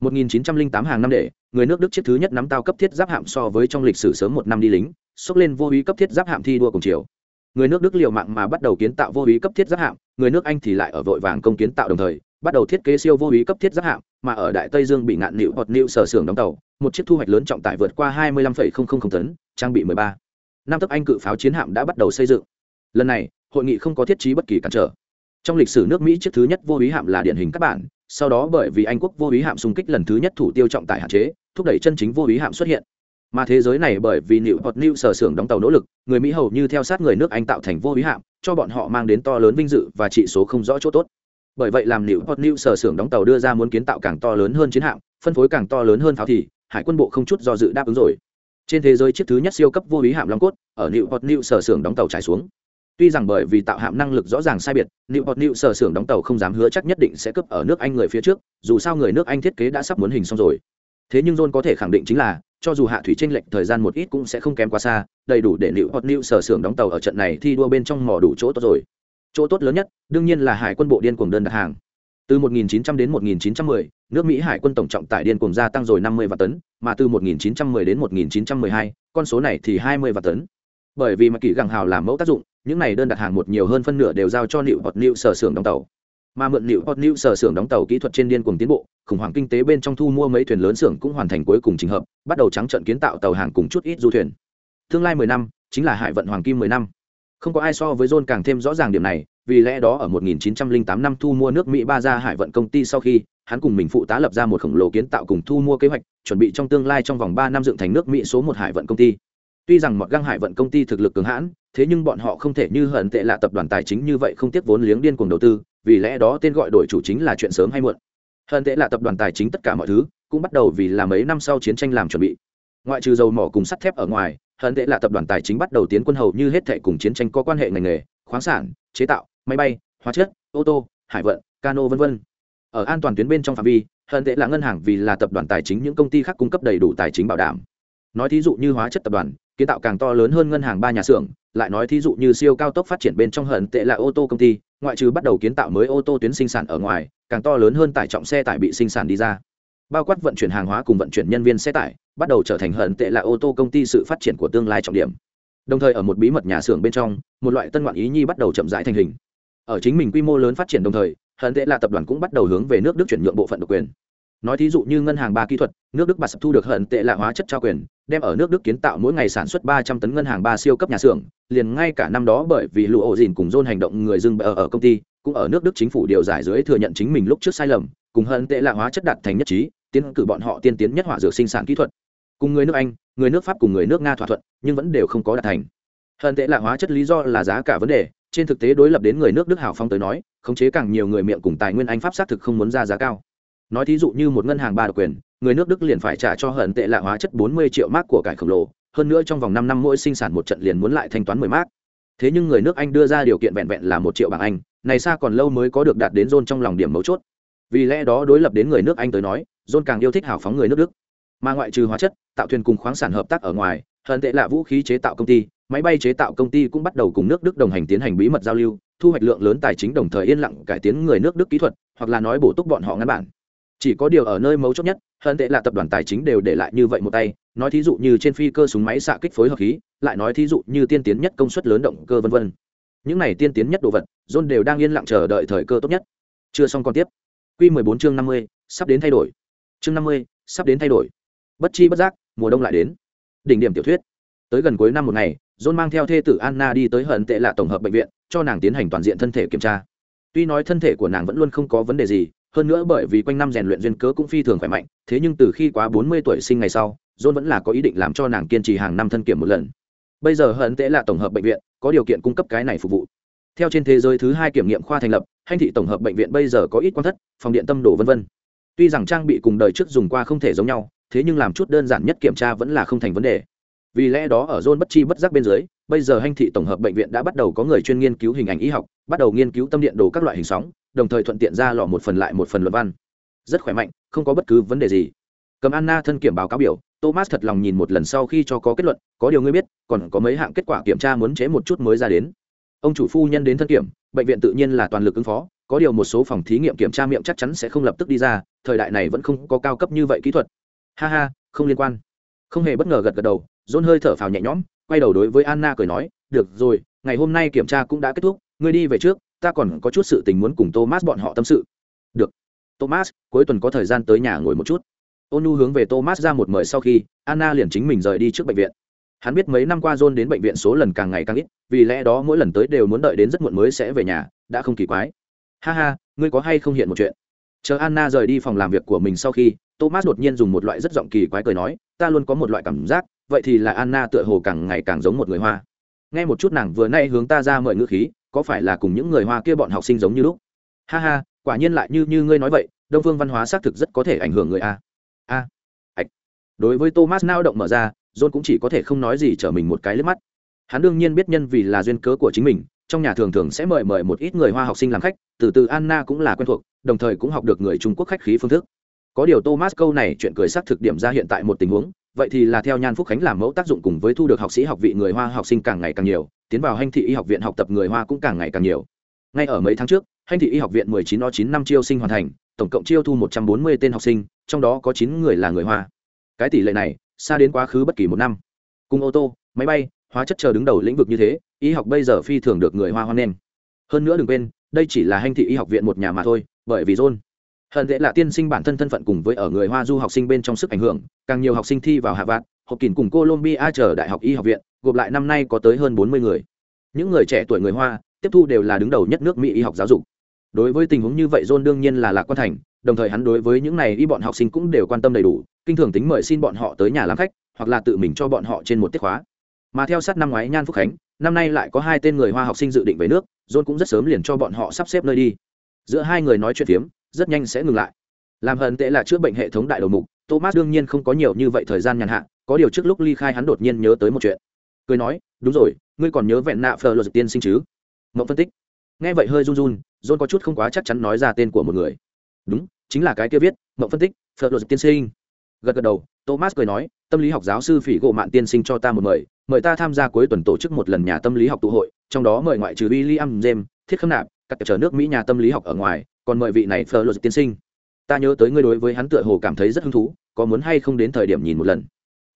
1908 hàng năm để người nước đức chiếc thứ nhất nắm tao cấp thiết giáp hạm so với trong lịch sử sớm một năm đi lính xốc lên vô ý cấp thiết giáp hạm thi đua cùng chiều. Người nước đức liều mạng mà bắt đầu kiến tạo vô ý cấp thiết giáp hạm người nước anh thì lại ở vội vàng công kiến tạo đồng thời bắt đầu thiết kế siêu vô ý cấp thiết giáp hạm mà ở đại tây dương bị ngạn nịu hoặc nịu sở xưởng đóng tàu một chiếc thu hoạch lớn trọng tải vượt qua 25,000 tấn trang bị 13. năm tấc anh cự pháo chiến hạm đã bắt đầu xây dựng. Lần này hội nghị không có thiết trí bất kỳ cản trở. Trong lịch sử nước mỹ chiếc thứ nhất vô ý hạm là điển hình các bản, sau đó bởi vì anh quốc vô ý hạm xung kích lần thứ nhất thủ tiêu trọng tải hạn chế, thúc đẩy chân chính vô ý hạm xuất hiện. Mà thế giới này bởi vì nịu hoặc nịu sở xưởng đóng tàu nỗ lực, người mỹ hầu như theo sát người nước anh tạo thành vô ý hạm, cho bọn họ mang đến to lớn vinh dự và trị số không rõ chỗ tốt. Bởi vậy làm nịu hoặc nịu sở xưởng đóng tàu đưa ra muốn kiến tạo càng to lớn hơn chiến hạm, phân phối càng to lớn hơn pháo thì, hải quân bộ không chút do dự đáp ứng rồi. Trên thế giới chiếc thứ nhất siêu cấp vô ý hạm long cốt, ở nịu hoặc nịu sở xưởng đóng tàu trải xuống tuy rằng bởi vì tạo hạm năng lực rõ ràng sai biệt nịu hoặc nịu sở xưởng đóng tàu không dám hứa chắc nhất định sẽ cướp ở nước anh người phía trước dù sao người nước anh thiết kế đã sắp muốn hình xong rồi. Thế nhưng john có thể khẳng định chính là cho dù hạ thủy tranh lệch thời gian một ít cũng sẽ không kém quá xa đầy đủ để nịu hoặc nịu sở xưởng đóng tàu ở trận này thi đua bên trong mỏ đủ chỗ tốt rồi. Chỗ tốt lớn nhất đương nhiên là hải quân bộ điên cuồng đơn đặt hàng. Từ 1900 đến 1910, nước Mỹ hải quân tổng trọng tải điên cuồng gia tăng rồi 50 vạn tấn, mà từ 1910 đến 1912, con số này thì 20 vạn tấn. Bởi vì mà kỳ gẳng hào làm mẫu tác dụng, những này đơn đặt hàng một nhiều hơn phân nửa đều giao cho Liệu hoặc liệu sở xưởng đóng tàu. Mà mượn Liệu hoặc liệu sở xưởng đóng tàu kỹ thuật trên điên cùng tiến bộ, khủng hoảng kinh tế bên trong thu mua mấy thuyền lớn xưởng cũng hoàn thành cuối cùng trình hợp, bắt đầu trắng trận kiến tạo tàu hàng cùng chút ít du thuyền. Tương lai 10 năm, chính là hải vận hoàng kim 10 năm. Không có ai so với John càng thêm rõ ràng điểm này, vì lẽ đó ở 1908 năm thu mua nước Mỹ ba gia hải vận công ty sau khi, hắn cùng mình phụ tá lập ra một khổng lồ kiến tạo cùng thu mua kế hoạch, chuẩn bị trong tương lai trong vòng 3 năm dựng thành nước Mỹ số một hải vận công ty. Tuy rằng một găng hải vận công ty thực lực cường hãn, thế nhưng bọn họ không thể như hận tệ là tập đoàn tài chính như vậy không tiếc vốn liếng điên cuồng đầu tư, vì lẽ đó tên gọi đổi chủ chính là chuyện sớm hay muộn. Hận tệ là tập đoàn tài chính tất cả mọi thứ, cũng bắt đầu vì là mấy năm sau chiến tranh làm chuẩn bị. Ngoại trừ dầu mỏ cùng sắt thép ở ngoài, hận tệ là tập đoàn tài chính bắt đầu tiến quân hầu như hết thảy cùng chiến tranh có quan hệ ngành nghề, khoáng sản, chế tạo, máy bay hóa chất ô tô hải vận cano v v ở an toàn tuyến bên trong phạm vi hận tệ là ngân hàng vì là tập đoàn tài chính những công ty khác cung cấp đầy đủ tài chính bảo đảm nói thí dụ như hóa chất tập đoàn kiến tạo càng to lớn hơn ngân hàng ba nhà xưởng, lại nói thí dụ như siêu cao tốc phát triển bên trong hận tệ là ô tô công ty, ngoại trừ bắt đầu kiến tạo mới ô tô tuyến sinh sản ở ngoài, càng to lớn hơn tải trọng xe tải bị sinh sản đi ra. Bao quát vận chuyển hàng hóa cùng vận chuyển nhân viên xe tải, bắt đầu trở thành hận tệ là ô tô công ty sự phát triển của tương lai trọng điểm. Đồng thời ở một bí mật nhà xưởng bên trong, một loại tân ngoạn ý nhi bắt đầu chậm rãi thành hình. Ở chính mình quy mô lớn phát triển đồng thời, hận tệ là tập đoàn cũng bắt đầu hướng về nước đức chuyển nhượng bộ phận độc quyền nói thí dụ như ngân hàng ba kỹ thuật nước đức bạt thu được hận tệ lạ hóa chất trao quyền đem ở nước đức kiến tạo mỗi ngày sản xuất ba trăm tấn ngân hàng ba siêu cấp nhà xưởng liền ngay cả năm đó bởi vì lụ ổ dìn cùng dôn hành động người dưng ở, ở công ty cũng ở nước đức chính phủ điều giải dưới thừa nhận chính mình lúc trước sai lầm cùng hận tệ lạ hóa chất đạt thành nhất trí tiến cử bọn họ tiên tiến nhất hỏa dược sinh sản kỹ thuật. Cùng người nước anh người nước pháp cùng người nước nga thỏa thuận nhưng vẫn đều không có đạt thành. Hận tệ lạ hóa chất lý do là giá cả vấn đề trên thực tế đối lập đến người nước đức hào phong tới nói khống chế càng nhiều người miệng cùng tài nguyên anh pháp xác thực không muốn ra giá cao nói thí dụ như một ngân hàng ba độc quyền, người nước đức liền phải trả cho hận tệ lạ hóa chất bốn mươi triệu mark của cải khổng lồ, hơn nữa trong vòng năm năm mỗi sinh sản một trận liền muốn lại thanh toán mười mark. Thế nhưng người nước anh đưa ra điều kiện vẹn vẹn là một triệu bảng anh, này xa còn lâu mới có được đạt đến rôn trong lòng điểm mấu chốt. Vì lẽ đó đối lập đến người nước anh tới nói rôn càng yêu thích hào phóng người nước đức. Mà ngoại trừ hóa chất, tạo thuyền cùng khoáng sản hợp tác ở ngoài, hận tệ lạ vũ khí chế tạo công ty, máy bay chế tạo công ty cũng bắt đầu cùng nước đức đồng hành tiến hành bí mật giao lưu, thu hoạch lượng lớn tài chính đồng thời yên lặng cải tiến người nước đức kỹ thuật, hoặc là nói bổ túc bọn họ ngăn bản chỉ có điều ở nơi mấu chốt nhất hơn tệ là tập đoàn tài chính đều để lại như vậy một tay nói thí dụ như trên phi cơ súng máy xạ kích phối hợp khí lại nói thí dụ như tiên tiến nhất công suất lớn động cơ vân vân. Những này tiên tiến nhất đồ vật john đều đang yên lặng chờ đợi thời cơ tốt nhất. Chưa xong còn tiếp. Q 14 chương 50, sắp đến thay đổi. Chương 50, sắp đến thay đổi. Bất chi bất giác mùa đông lại đến. Đỉnh điểm tiểu thuyết. Tới gần cuối năm một ngày john mang theo thê tử anna đi tới hận tệ lạ tổng hợp bệnh viện cho nàng tiến hành toàn diện thân thể kiểm tra. Tuy nói thân thể của nàng vẫn luôn không có vấn đề gì hơn nữa bởi vì quanh năm rèn luyện duyên cớ cũng phi thường khỏe mạnh, thế nhưng từ khi quá bốn mươi tuổi sinh ngày sau, john vẫn là có ý định làm cho nàng kiên trì hàng năm thân kiểm một lần. Bây giờ hận tệ là tổng hợp bệnh viện, có điều kiện cung cấp cái này phục vụ. Theo trên thế giới thứ hai kiểm nghiệm khoa thành lập hành thị tổng hợp bệnh viện bây giờ có ít quan thất, phòng điện tâm đồ v v tuy rằng trang bị cùng đời trước dùng qua không thể giống nhau, thế nhưng làm chút đơn giản nhất kiểm tra vẫn là không thành vấn đề. Vì lẽ đó ở zone bất chi bất giác bên dưới, bây giờ hành thị tổng hợp bệnh viện đã bắt đầu có người chuyên nghiên cứu hình ảnh y học, bắt đầu nghiên cứu tâm điện đồ các loại hình sóng đồng thời thuận tiện ra lò một phần lại một phần luận văn. Rất khỏe mạnh, không có bất cứ vấn đề gì. Cầm anna thân kiểm báo cáo biểu, thomas thật lòng nhìn một lần sau khi cho có kết luận, có điều ngươi biết, còn có mấy hạng kết quả kiểm tra muốn chế một chút mới ra đến. Ông chủ phu nhân đến thân kiểm, bệnh viện tự nhiên là toàn lực ứng phó, có điều một số phòng thí nghiệm kiểm tra miệng chắc chắn sẽ không lập tức đi ra, thời đại này vẫn không có cao cấp như vậy kỹ thuật. Ha ha, không liên quan. Không hề bất ngờ gật gật đầu dôn hơi thở phào nhẹ nhõm, quay đầu đối với anna cười nói, được rồi, ngày hôm nay kiểm tra cũng đã kết thúc, ngươi đi về trước ta còn có chút sự tình muốn cùng thomas bọn họ tâm sự. Được. Thomas, cuối tuần có thời gian tới nhà ngồi một chút. Ôn nu hướng về thomas ra một mời sau khi, anna liền chính mình rời đi trước bệnh viện. Hắn biết mấy năm qua john đến bệnh viện số lần càng ngày càng ít, vì lẽ đó mỗi lần tới đều muốn đợi đến rất muộn mới sẽ về nhà, đã không kỳ quái. Ha ha, ngươi có hay không hiện một chuyện? Chờ anna rời đi phòng làm việc của mình sau khi, thomas đột nhiên dùng một loại rất giọng kỳ quái cười nói, ta luôn có một loại cảm giác, vậy thì là anna tựa hồ càng ngày càng giống một người hoa. Nghe một chút nàng vừa nay hướng ta ra mời ngữ khí có phải là cùng những người hoa kia bọn học sinh giống như lúc? Ha ha, quả nhiên lại như như ngươi nói vậy, đông phương văn hóa xác thực rất có thể ảnh hưởng người a. A. Ạch đối với thomas nao động mở ra, john cũng chỉ có thể không nói gì trở mình một cái lướt mắt. Hắn đương nhiên biết nhân vì là duyên cớ của chính mình, trong nhà thường thường sẽ mời mời một ít người hoa học sinh làm khách, từ từ anna cũng là quen thuộc, đồng thời cũng học được người trung quốc khách khí phương thức. Có điều thomas câu này chuyện cười xác thực điểm ra hiện tại một tình huống vậy thì là theo nhan phúc khánh làm mẫu tác dụng cùng với thu được học sĩ học vị người hoa học sinh càng ngày càng nhiều, tiến vào hanh thị y học viện học tập người hoa cũng càng ngày càng nhiều. Ngay ở mấy tháng trước, hanh thị y học viện 19 o 9 năm chiêu sinh hoàn thành, tổng cộng chiêu thu 140 tên học sinh, trong đó có 9 người là người hoa. Cái tỷ lệ này, xa đến quá khứ bất kỳ một năm. Cùng ô tô, máy bay, hóa chất chờ đứng đầu lĩnh vực như thế, y học bây giờ phi thường được người hoa hoan nghênh. Hơn nữa đừng quên, đây chỉ là hanh thị y học viện một nhà mà thôi, bởi vì john hận tệ là tiên sinh bản thân thân phận cùng với ở người hoa du học sinh bên trong sức ảnh hưởng, càng nhiều học sinh thi vào hạ vạn học kín cùng colombia chờ đại học y học viện, gộp lại năm nay có tới hơn bốn mươi người. Những người trẻ tuổi người hoa, tiếp thu đều là đứng đầu nhất nước mỹ y học giáo dục. Đối với tình huống như vậy john đương nhiên là lạc quan thành, đồng thời hắn đối với những này y bọn học sinh cũng đều quan tâm đầy đủ, kinh thường tính mời xin bọn họ tới nhà làm khách, hoặc là tự mình cho bọn họ trên một tiết khóa. Mà theo sát năm ngoái nhan phúc khánh, năm nay lại có hai tên người hoa học sinh dự định về nước, john cũng rất sớm liền cho bọn họ sắp xếp nơi đi. Giữa hai người nói chuyện phiếm rất nhanh sẽ ngừng lại. Làm hận tệ là chữa bệnh hệ thống đại đầu mục thomas đương nhiên không có nhiều như vậy thời gian nhàn hạ có điều trước lúc ly khai hắn đột nhiên nhớ tới một chuyện. Cười nói đúng rồi ngươi còn nhớ vẹn nạ phờ luật tiên sinh chứ? Mộng phân tích. Nghe vậy hơi run run john có chút không quá chắc chắn nói ra tên của một người. Đúng chính là cái kia viết mộng phân tích phờ luật tiên sinh. Gật gật đầu thomas cười nói tâm lý học giáo sư phỉ gộ mạn tiên sinh cho ta một mời mời ta tham gia cuối tuần tổ chức một lần nhà tâm lý học tụ hội trong đó mời ngoại trừ William James, thiết khâm nạp các trở nước mỹ nhà tâm lý học ở ngoài còn mời vị này phờ luật tiên sinh. Ta nhớ tới ngươi đối với hắn tựa hồ cảm thấy rất hứng thú, có muốn hay không đến thời điểm nhìn một lần.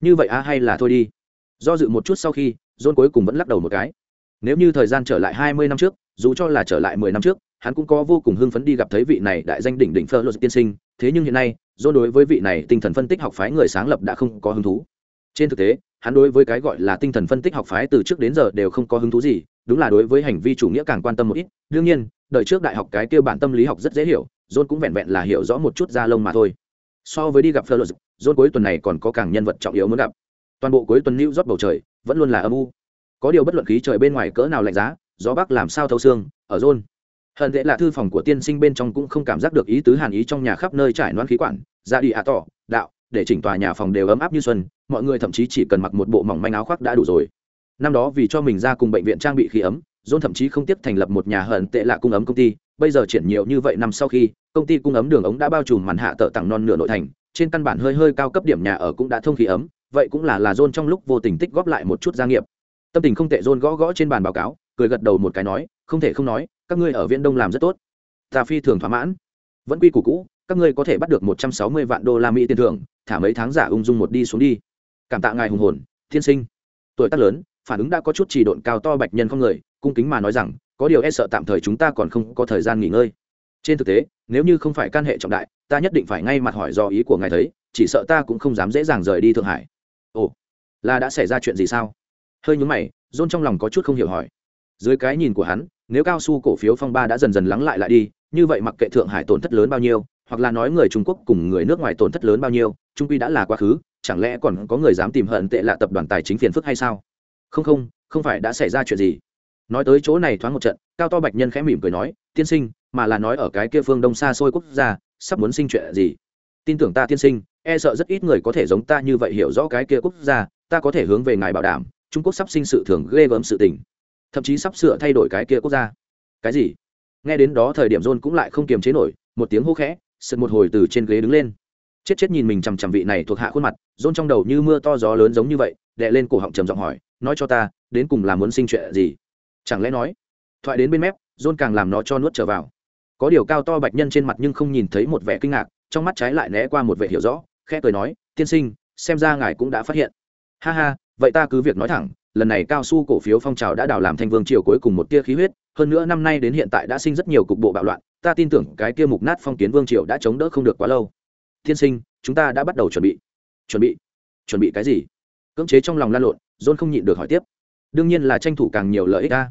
Như vậy a hay là thôi đi. Do dự một chút sau khi, john cuối cùng vẫn lắc đầu một cái. Nếu như thời gian trở lại hai mươi năm trước, dù cho là trở lại mười năm trước, hắn cũng có vô cùng hưng phấn đi gặp thấy vị này đại danh đỉnh đỉnh phơ luật tiên sinh, thế nhưng hiện nay, john đối với vị này tinh thần phân tích học phái người sáng lập đã không có hứng thú. Trên thực tế, hắn đối với cái gọi là tinh thần phân tích học phái từ trước đến giờ đều không có hứng thú gì, đúng là đối với hành vi chủ nghĩa càng quan tâm một ít, đương nhiên đời trước đại học cái kia bản tâm lý học rất dễ hiểu john cũng vẹn vẹn là hiểu rõ một chút da lông mà thôi. So với đi gặp Fleur, john cuối tuần này còn có càng nhân vật trọng yếu muốn gặp. Toàn bộ cuối tuần lưu rót bầu trời vẫn luôn là âm u. Có điều bất luận khí trời bên ngoài cỡ nào lạnh giá gió bắc làm sao thấu xương ở john. Hận tệ là thư phòng của tiên sinh bên trong cũng không cảm giác được ý tứ hàn ý trong nhà khắp nơi trải noan khí quản ra đi ạ tỏ đạo để chỉnh tòa nhà phòng đều ấm áp như xuân mọi người thậm chí chỉ cần mặc một bộ mỏng manh áo khoác đã đủ rồi. Năm đó vì cho mình ra cùng bệnh viện trang bị khí ấm john thậm chí không tiếp thành lập một nhà hận tệ lạ cung ấm công ty, bây giờ triển nhiều như vậy năm sau khi, công ty cung ấm đường ống đã bao trùm màn hạ tợ tặng non nửa nội thành, trên căn bản hơi hơi cao cấp điểm nhà ở cũng đã thông khí ấm, vậy cũng là là john trong lúc vô tình tích góp lại một chút gia nghiệp. Tâm tình không tệ, john gõ gõ trên bàn báo cáo, cười gật đầu một cái nói, không thể không nói, các ngươi ở viễn đông làm rất tốt. Ta phi thường thỏa mãn. Vẫn quy củ cũ, các ngươi có thể bắt được một trăm sáu mươi vạn đô la mỹ tiền thưởng, thả mấy tháng giả ung dung một đi xuống đi. Cảm tạ ngài hùng hồn, thiên sinh. Tuổi tác lớn phản ứng đã có chút chỉ độn cao to bạch nhân không người, cung kính mà nói rằng, có điều e sợ tạm thời chúng ta còn không có thời gian nghỉ ngơi. Trên thực tế, nếu như không phải can hệ trọng đại, ta nhất định phải ngay mặt hỏi do ý của ngài thấy, chỉ sợ ta cũng không dám dễ dàng rời đi thượng hải. Ồ, là đã xảy ra chuyện gì sao? Hơi nhúng mày dôn trong lòng có chút không hiểu hỏi. Dưới cái nhìn của hắn, nếu cao su cổ phiếu phong ba đã dần dần lắng lại lại đi, như vậy mặc kệ thượng hải tổn thất lớn bao nhiêu, hoặc là nói người trung quốc cùng người nước ngoài tổn thất lớn bao nhiêu, trung quy đã là quá khứ, chẳng lẽ còn có người dám tìm hận tệ lạ tập đoàn tài chính phiền phức hay sao? Không không không phải đã xảy ra chuyện gì. Nói tới chỗ này thoáng một trận, cao to bạch nhân khẽ mỉm cười nói, tiên sinh, mà là nói ở cái kia phương đông xa xôi quốc gia, sắp muốn sinh chuyện gì? Tin tưởng ta, tiên sinh e sợ rất ít người có thể giống ta như vậy hiểu rõ cái kia quốc gia, ta có thể hướng về ngài bảo đảm, trung quốc sắp sinh sự thường ghê gớm sự tình. Thậm chí sắp sửa thay đổi cái kia quốc gia. Cái gì? Nghe đến đó thời điểm john cũng lại không kiềm chế nổi, một tiếng hô khẽ, sực một hồi từ trên ghế đứng lên. Chết chết nhìn mình chằm chằm vị này thuộc hạ khuôn mặt, john trong đầu như mưa to gió lớn giống như vậy đệ lên cổ họng trầm giọng hỏi nói cho ta, đến cùng là muốn sinh chuyện gì? Chẳng lẽ nói, thoại đến bên mép, john càng làm nó cho nuốt trở vào. Có điều cao to bạch nhân trên mặt nhưng không nhìn thấy một vẻ kinh ngạc, trong mắt trái lại né qua một vẻ hiểu rõ, khẽ cười nói, tiên sinh, xem ra ngài cũng đã phát hiện. Ha ha, vậy ta cứ việc nói thẳng, lần này cao su cổ phiếu phong trào đã đào làm thanh vương triều cuối cùng một tia khí huyết, hơn nữa năm nay đến hiện tại đã sinh rất nhiều cục bộ bạo loạn, ta tin tưởng cái kia mục nát phong kiến vương triều đã chống đỡ không được quá lâu. Thiên sinh, chúng ta đã bắt đầu chuẩn bị. Chuẩn bị? Chuẩn bị cái gì? Cưỡng chế trong lòng lan lộn john không nhịn được hỏi tiếp đương nhiên là tranh thủ càng nhiều lợi ích ta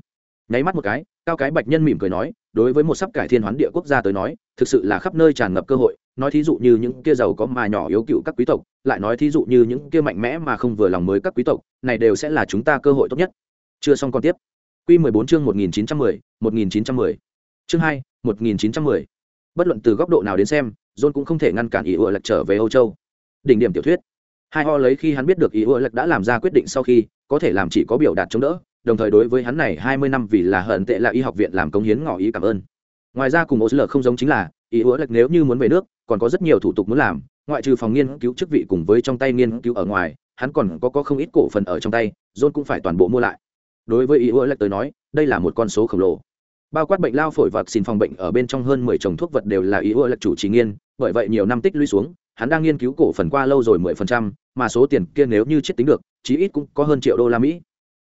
nháy mắt một cái cao cái bạch nhân mỉm cười nói đối với một sắp cải thiên hoán địa quốc gia tới nói thực sự là khắp nơi tràn ngập cơ hội nói thí dụ như những kia giàu có mà nhỏ yếu cựu các quý tộc lại nói thí dụ như những kia mạnh mẽ mà không vừa lòng mới các quý tộc này đều sẽ là chúng ta cơ hội tốt nhất chưa xong còn tiếp Quy 14 chương 1910, 1910. Chương 2, 1910. Bất luận từ góc độ nào đến xem, John cũng không thể ngăn cản ý ủa lật trở về Âu Châu. Đỉnh điểm tiểu thuyết. Hai ho lấy khi hắn biết được ý ưa lệch đã làm ra quyết định sau khi, có thể làm chỉ có biểu đạt chống đỡ, đồng thời đối với hắn này 20 năm vì là hận tệ là y học viện làm công hiến ngỏ ý cảm ơn. Ngoài ra cùng Osler không giống chính là, ý ưa lệch nếu như muốn về nước, còn có rất nhiều thủ tục muốn làm, ngoại trừ phòng nghiên cứu chức vị cùng với trong tay nghiên cứu ở ngoài, hắn còn có có không ít cổ phần ở trong tay, John cũng phải toàn bộ mua lại đối với ý ưa lệch tới nói đây là một con số khổng lồ bao quát bệnh lao phổi vật xin phòng bệnh ở bên trong hơn mười chồng thuốc vật đều là ý ưa lệch chủ trì nghiên bởi vậy nhiều năm tích lũy xuống hắn đang nghiên cứu cổ phần qua lâu rồi mười phần trăm, mà số tiền kia nếu như chết tính được, chí ít cũng có hơn triệu đô la mỹ.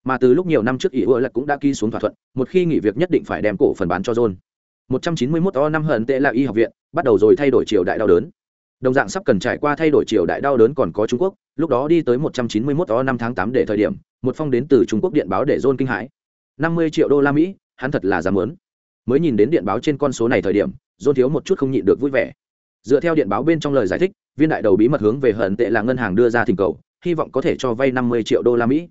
Mà từ lúc nhiều năm trước ỷ ưa lệch cũng đã ký xuống thỏa thuận, một khi nghỉ việc nhất định phải đem cổ phần bán cho john. 191 o năm hận tệ là y học viện, bắt đầu rồi thay đổi triều đại đau đớn. Đồng dạng sắp cần trải qua thay đổi triều đại đau đớn còn có trung quốc, lúc đó đi tới 191 o năm tháng 8 để thời điểm, một phong đến từ trung quốc điện báo để John kinh hãi. Năm mươi triệu đô la mỹ, hắn thật là dám muốn. Mới nhìn đến điện báo trên con số này thời điểm, John thiếu một chút không nhịn được vui vẻ dựa theo điện báo bên trong lời giải thích, viên đại đầu bí mật hướng về hận tệ là ngân hàng đưa ra thỉnh cầu, hy vọng có thể cho vay năm mươi triệu đô la mỹ.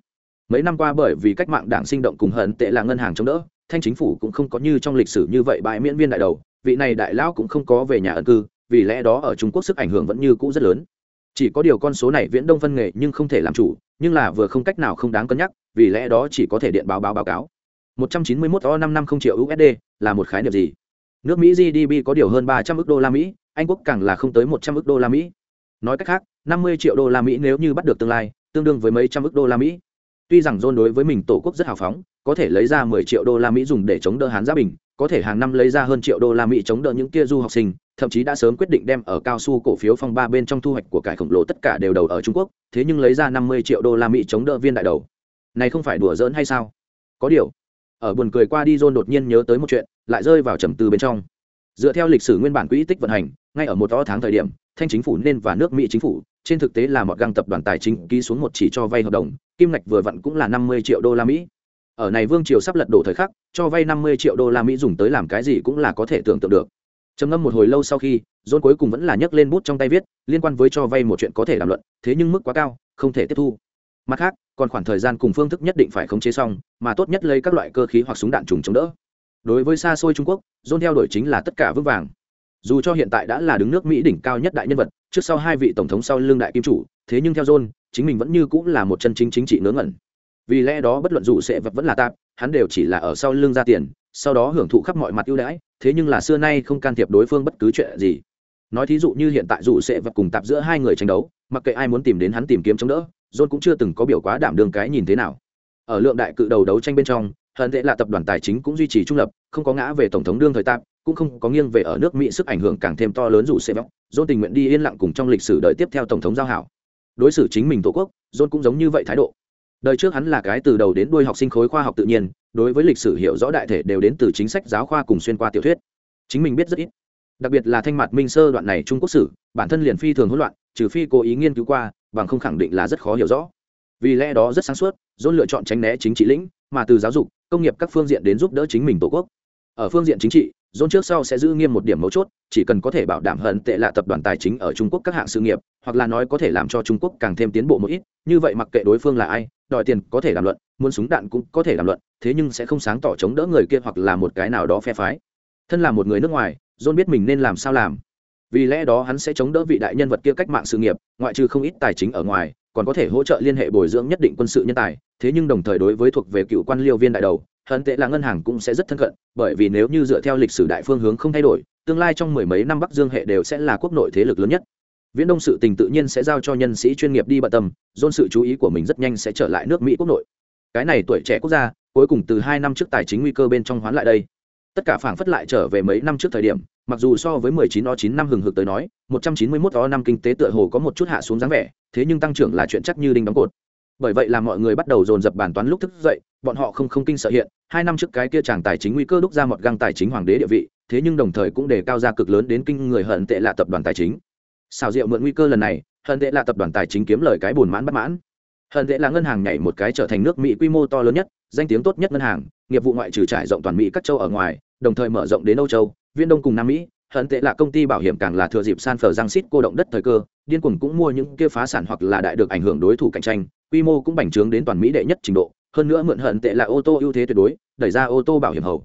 Mấy năm qua bởi vì cách mạng đảng sinh động cùng hận tệ là ngân hàng chống đỡ, thanh chính phủ cũng không có như trong lịch sử như vậy bãi miễn viên đại đầu, vị này đại lão cũng không có về nhà ẩn cư, vì lẽ đó ở trung quốc sức ảnh hưởng vẫn như cũ rất lớn. Chỉ có điều con số này viễn đông phân nghệ nhưng không thể làm chủ, nhưng là vừa không cách nào không đáng cân nhắc, vì lẽ đó chỉ có thể điện báo báo báo cáo. 191 o 550 triệu USD là một khái niệm gì? Nước Mỹ GDP có điều hơn 300 ức đô la Mỹ anh quốc càng là không tới 100 ức đô la Mỹ nói cách khác 50 triệu đô la Mỹ nếu như bắt được tương lai tương đương với mấy trăm ức đô la Mỹ tuy rằng John đối với mình tổ quốc rất hào phóng có thể lấy ra 10 triệu đô la Mỹ dùng để chống đỡ Hán gia Bình có thể hàng năm lấy ra hơn triệu đô la Mỹ chống đỡ những kia du học sinh thậm chí đã sớm quyết định đem ở cao su cổ phiếu phong ba bên trong thu hoạch của cải khổng lồ tất cả đều đầu ở Trung Quốc, thế nhưng lấy ra 50 triệu đô la Mỹ chống đỡ viên đại đầu. Này không phải đùa giỡn hay sao? Có điều, ở buồn cười qua đi John đột nhiên nhớ tới một chuyện, lại rơi vào trầm tư bên trong. Dựa theo lịch sử nguyên bản quỹ tích vận hành, ngay ở một to tháng thời điểm, thanh chính phủ nên và nước Mỹ chính phủ, trên thực tế là một găng tập đoàn tài chính ký xuống một chỉ cho vay hợp đồng, kim ngạch vừa vặn cũng là 50 triệu đô la Mỹ. Ở này vương triều sắp lật đổ thời khắc, cho vay 50 triệu đô la Mỹ dùng tới làm cái gì cũng là có thể tưởng tượng được. Trầm ngâm một hồi lâu sau khi john cuối cùng vẫn là nhấc lên bút trong tay viết liên quan với cho vay một chuyện có thể làm luận thế nhưng mức quá cao không thể tiếp thu. Mặt khác còn khoảng thời gian cùng phương thức nhất định phải khống chế xong mà tốt nhất lấy các loại cơ khí hoặc súng đạn trùng chống đỡ đối với xa xôi trung quốc, john theo đuổi chính là tất cả vững vàng. Dù cho hiện tại đã là đứng nước mỹ đỉnh cao nhất đại nhân vật, trước sau hai vị tổng thống sau lưng đại kim chủ, thế nhưng theo john, chính mình vẫn như cũng là một chân chính chính trị ngớ ngẩn. Vì lẽ đó bất luận dù sẽ vật vẫn là tạp hắn đều chỉ là ở sau lưng ra tiền, sau đó hưởng thụ khắp mọi mặt ưu đãi, thế nhưng là xưa nay không can thiệp đối phương bất cứ chuyện gì. Nói thí dụ như hiện tại dù sẽ vật cùng tạp giữa hai người tranh đấu, mặc kệ ai muốn tìm đến hắn tìm kiếm chống đỡ, john cũng chưa từng có biểu quá đảm đương cái nhìn thế nào. Ở lượng đại cự đầu đấu tranh bên trong hận tệ là tập đoàn tài chính cũng duy trì trung lập, không có ngã về tổng thống đương thời tạp cũng không có nghiêng về ở nước mỹ sức ảnh hưởng càng thêm to lớn dù sẽ vọng. John tình nguyện đi yên lặng cùng trong lịch sử đợi tiếp theo tổng thống giao hảo. Đối xử chính mình tổ quốc, john cũng giống như vậy thái độ. Đời trước hắn là cái từ đầu đến đuôi học sinh khối khoa học tự nhiên, đối với lịch sử hiểu rõ đại thể đều đến từ chính sách giáo khoa cùng xuyên qua tiểu thuyết. Chính mình biết rất ít. Đặc biệt là thanh mặt minh sơ đoạn này trung quốc sử, bản thân liền phi thường hỗn loạn, trừ phi cố ý nghiên cứu qua, bằng không khẳng định là rất khó hiểu rõ. Vì lẽ đó rất sáng suốt dôn lựa chọn tránh né chính trị lĩnh, mà từ giáo dục công nghiệp các phương diện đến giúp đỡ chính mình tổ quốc. Ở phương diện chính trị dôn trước sau sẽ giữ nghiêm một điểm mấu chốt, chỉ cần có thể bảo đảm hận tệ lạ tập đoàn tài chính ở trung quốc các hạng sự nghiệp, hoặc là nói có thể làm cho trung quốc càng thêm tiến bộ một ít, như vậy mặc kệ đối phương là ai, đòi tiền có thể làm luận, muốn súng đạn cũng có thể làm luận, thế nhưng sẽ không sáng tỏ chống đỡ người kia hoặc là một cái nào đó phe phái. Thân là một người nước ngoài, john biết mình nên làm sao làm. Vì lẽ đó hắn sẽ chống đỡ vị đại nhân vật kia cách mạng sự nghiệp, ngoại trừ không ít tài chính ở ngoài còn có thể hỗ trợ liên hệ bồi dưỡng nhất định quân sự nhân tài, thế nhưng đồng thời đối với thuộc về cựu quan liêu viên đại đầu, hận tệ là ngân hàng cũng sẽ rất thân cận, bởi vì nếu như dựa theo lịch sử đại phương hướng không thay đổi, tương lai trong mười mấy năm bắc dương hệ đều sẽ là quốc nội thế lực lớn nhất. Viễn đông sự tình tự nhiên sẽ giao cho nhân sĩ chuyên nghiệp đi bận tâm dôn sự chú ý của mình rất nhanh sẽ trở lại nước mỹ quốc nội. Cái này tuổi trẻ quốc gia, cuối cùng từ hai năm trước tài chính nguy cơ bên trong hoán lại đây. Tất cả phảng phất lại trở về mấy năm trước thời điểm mặc dù so với 19 o 9 năm hừng hực tới nói 191 o năm kinh tế tựa hồ có một chút hạ xuống dáng vẻ, thế nhưng tăng trưởng là chuyện chắc như đinh đóng cột. Bởi vậy là mọi người bắt đầu dồn dập bàn toán lúc thức dậy, bọn họ không không kinh sợ hiện, hai năm trước cái kia chàng tài chính nguy cơ đúc ra một găng tài chính hoàng đế địa vị, thế nhưng đồng thời cũng đề cao ra cực lớn đến kinh người hận tệ là tập đoàn tài chính. Xào rượu mượn nguy cơ lần này, hận tệ là tập đoàn tài chính kiếm lời cái buồn mãn bất mãn. Hận tệ là ngân hàng nhảy một cái trở thành nước mỹ quy mô to lớn nhất, danh tiếng tốt nhất ngân hàng, nghiệp vụ ngoại trừ trải rộng toàn mỹ các châu ở ngoài, đồng thời mở rộng đến âu châu viên đông cùng nam mỹ, hận tệ là công ty bảo hiểm càng là thừa dịp san phờ giang xít cô động đất thời cơ, điên cuồng cũng mua những kia phá sản hoặc là đại được ảnh hưởng đối thủ cạnh tranh, quy mô cũng bành trướng đến toàn mỹ đệ nhất trình độ, hơn nữa mượn hận tệ là ô tô ưu thế tuyệt đối, đẩy ra ô tô bảo hiểm hầu.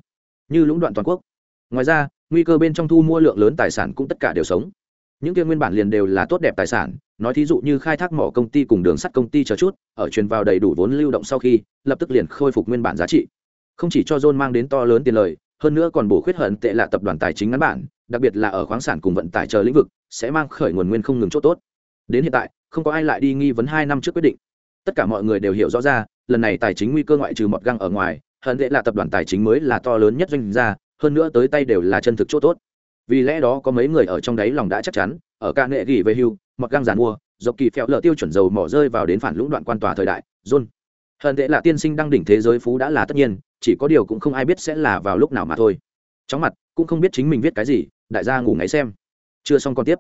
Như lũng đoạn toàn quốc. Ngoài ra, nguy cơ bên trong thu mua lượng lớn tài sản cũng tất cả đều sống. Những kia nguyên bản liền đều là tốt đẹp tài sản, nói thí dụ như khai thác mỏ công ty cùng đường sắt công ty chờ chút, ở truyền vào đầy đủ vốn lưu động sau khi, lập tức liền khôi phục nguyên bản giá trị. Không chỉ cho john mang đến to lớn tiền lời hơn nữa còn bổ khuyết hận tệ là tập đoàn tài chính ngắn bản, đặc biệt là ở khoáng sản cùng vận tải chờ lĩnh vực, sẽ mang khởi nguồn nguyên không ngừng chỗ tốt. Đến hiện tại, không có ai lại đi nghi vấn hai năm trước quyết định. Tất cả mọi người đều hiểu rõ ra, lần này tài chính nguy cơ ngoại trừ mọt găng ở ngoài, hận tệ là tập đoàn tài chính mới là to lớn nhất doanh gia, hơn nữa tới tay đều là chân thực chỗ tốt. Vì lẽ đó có mấy người ở trong đấy lòng đã chắc chắn, ở ca nghệ ghi về hưu, mọt găng giàn mua, dọc kỳ phèo lợ tiêu chuẩn dầu mỏ rơi vào đến phản lũng đoạn quan tòa thời đại, john hận tệ là tiên sinh đang đỉnh thế giới phú đã là tất nhiên, chỉ có điều cũng không ai biết sẽ là vào lúc nào mà thôi. Chóng mặt, cũng không biết chính mình viết cái gì, đại gia ngủ ngáy xem. Chưa xong còn tiếp.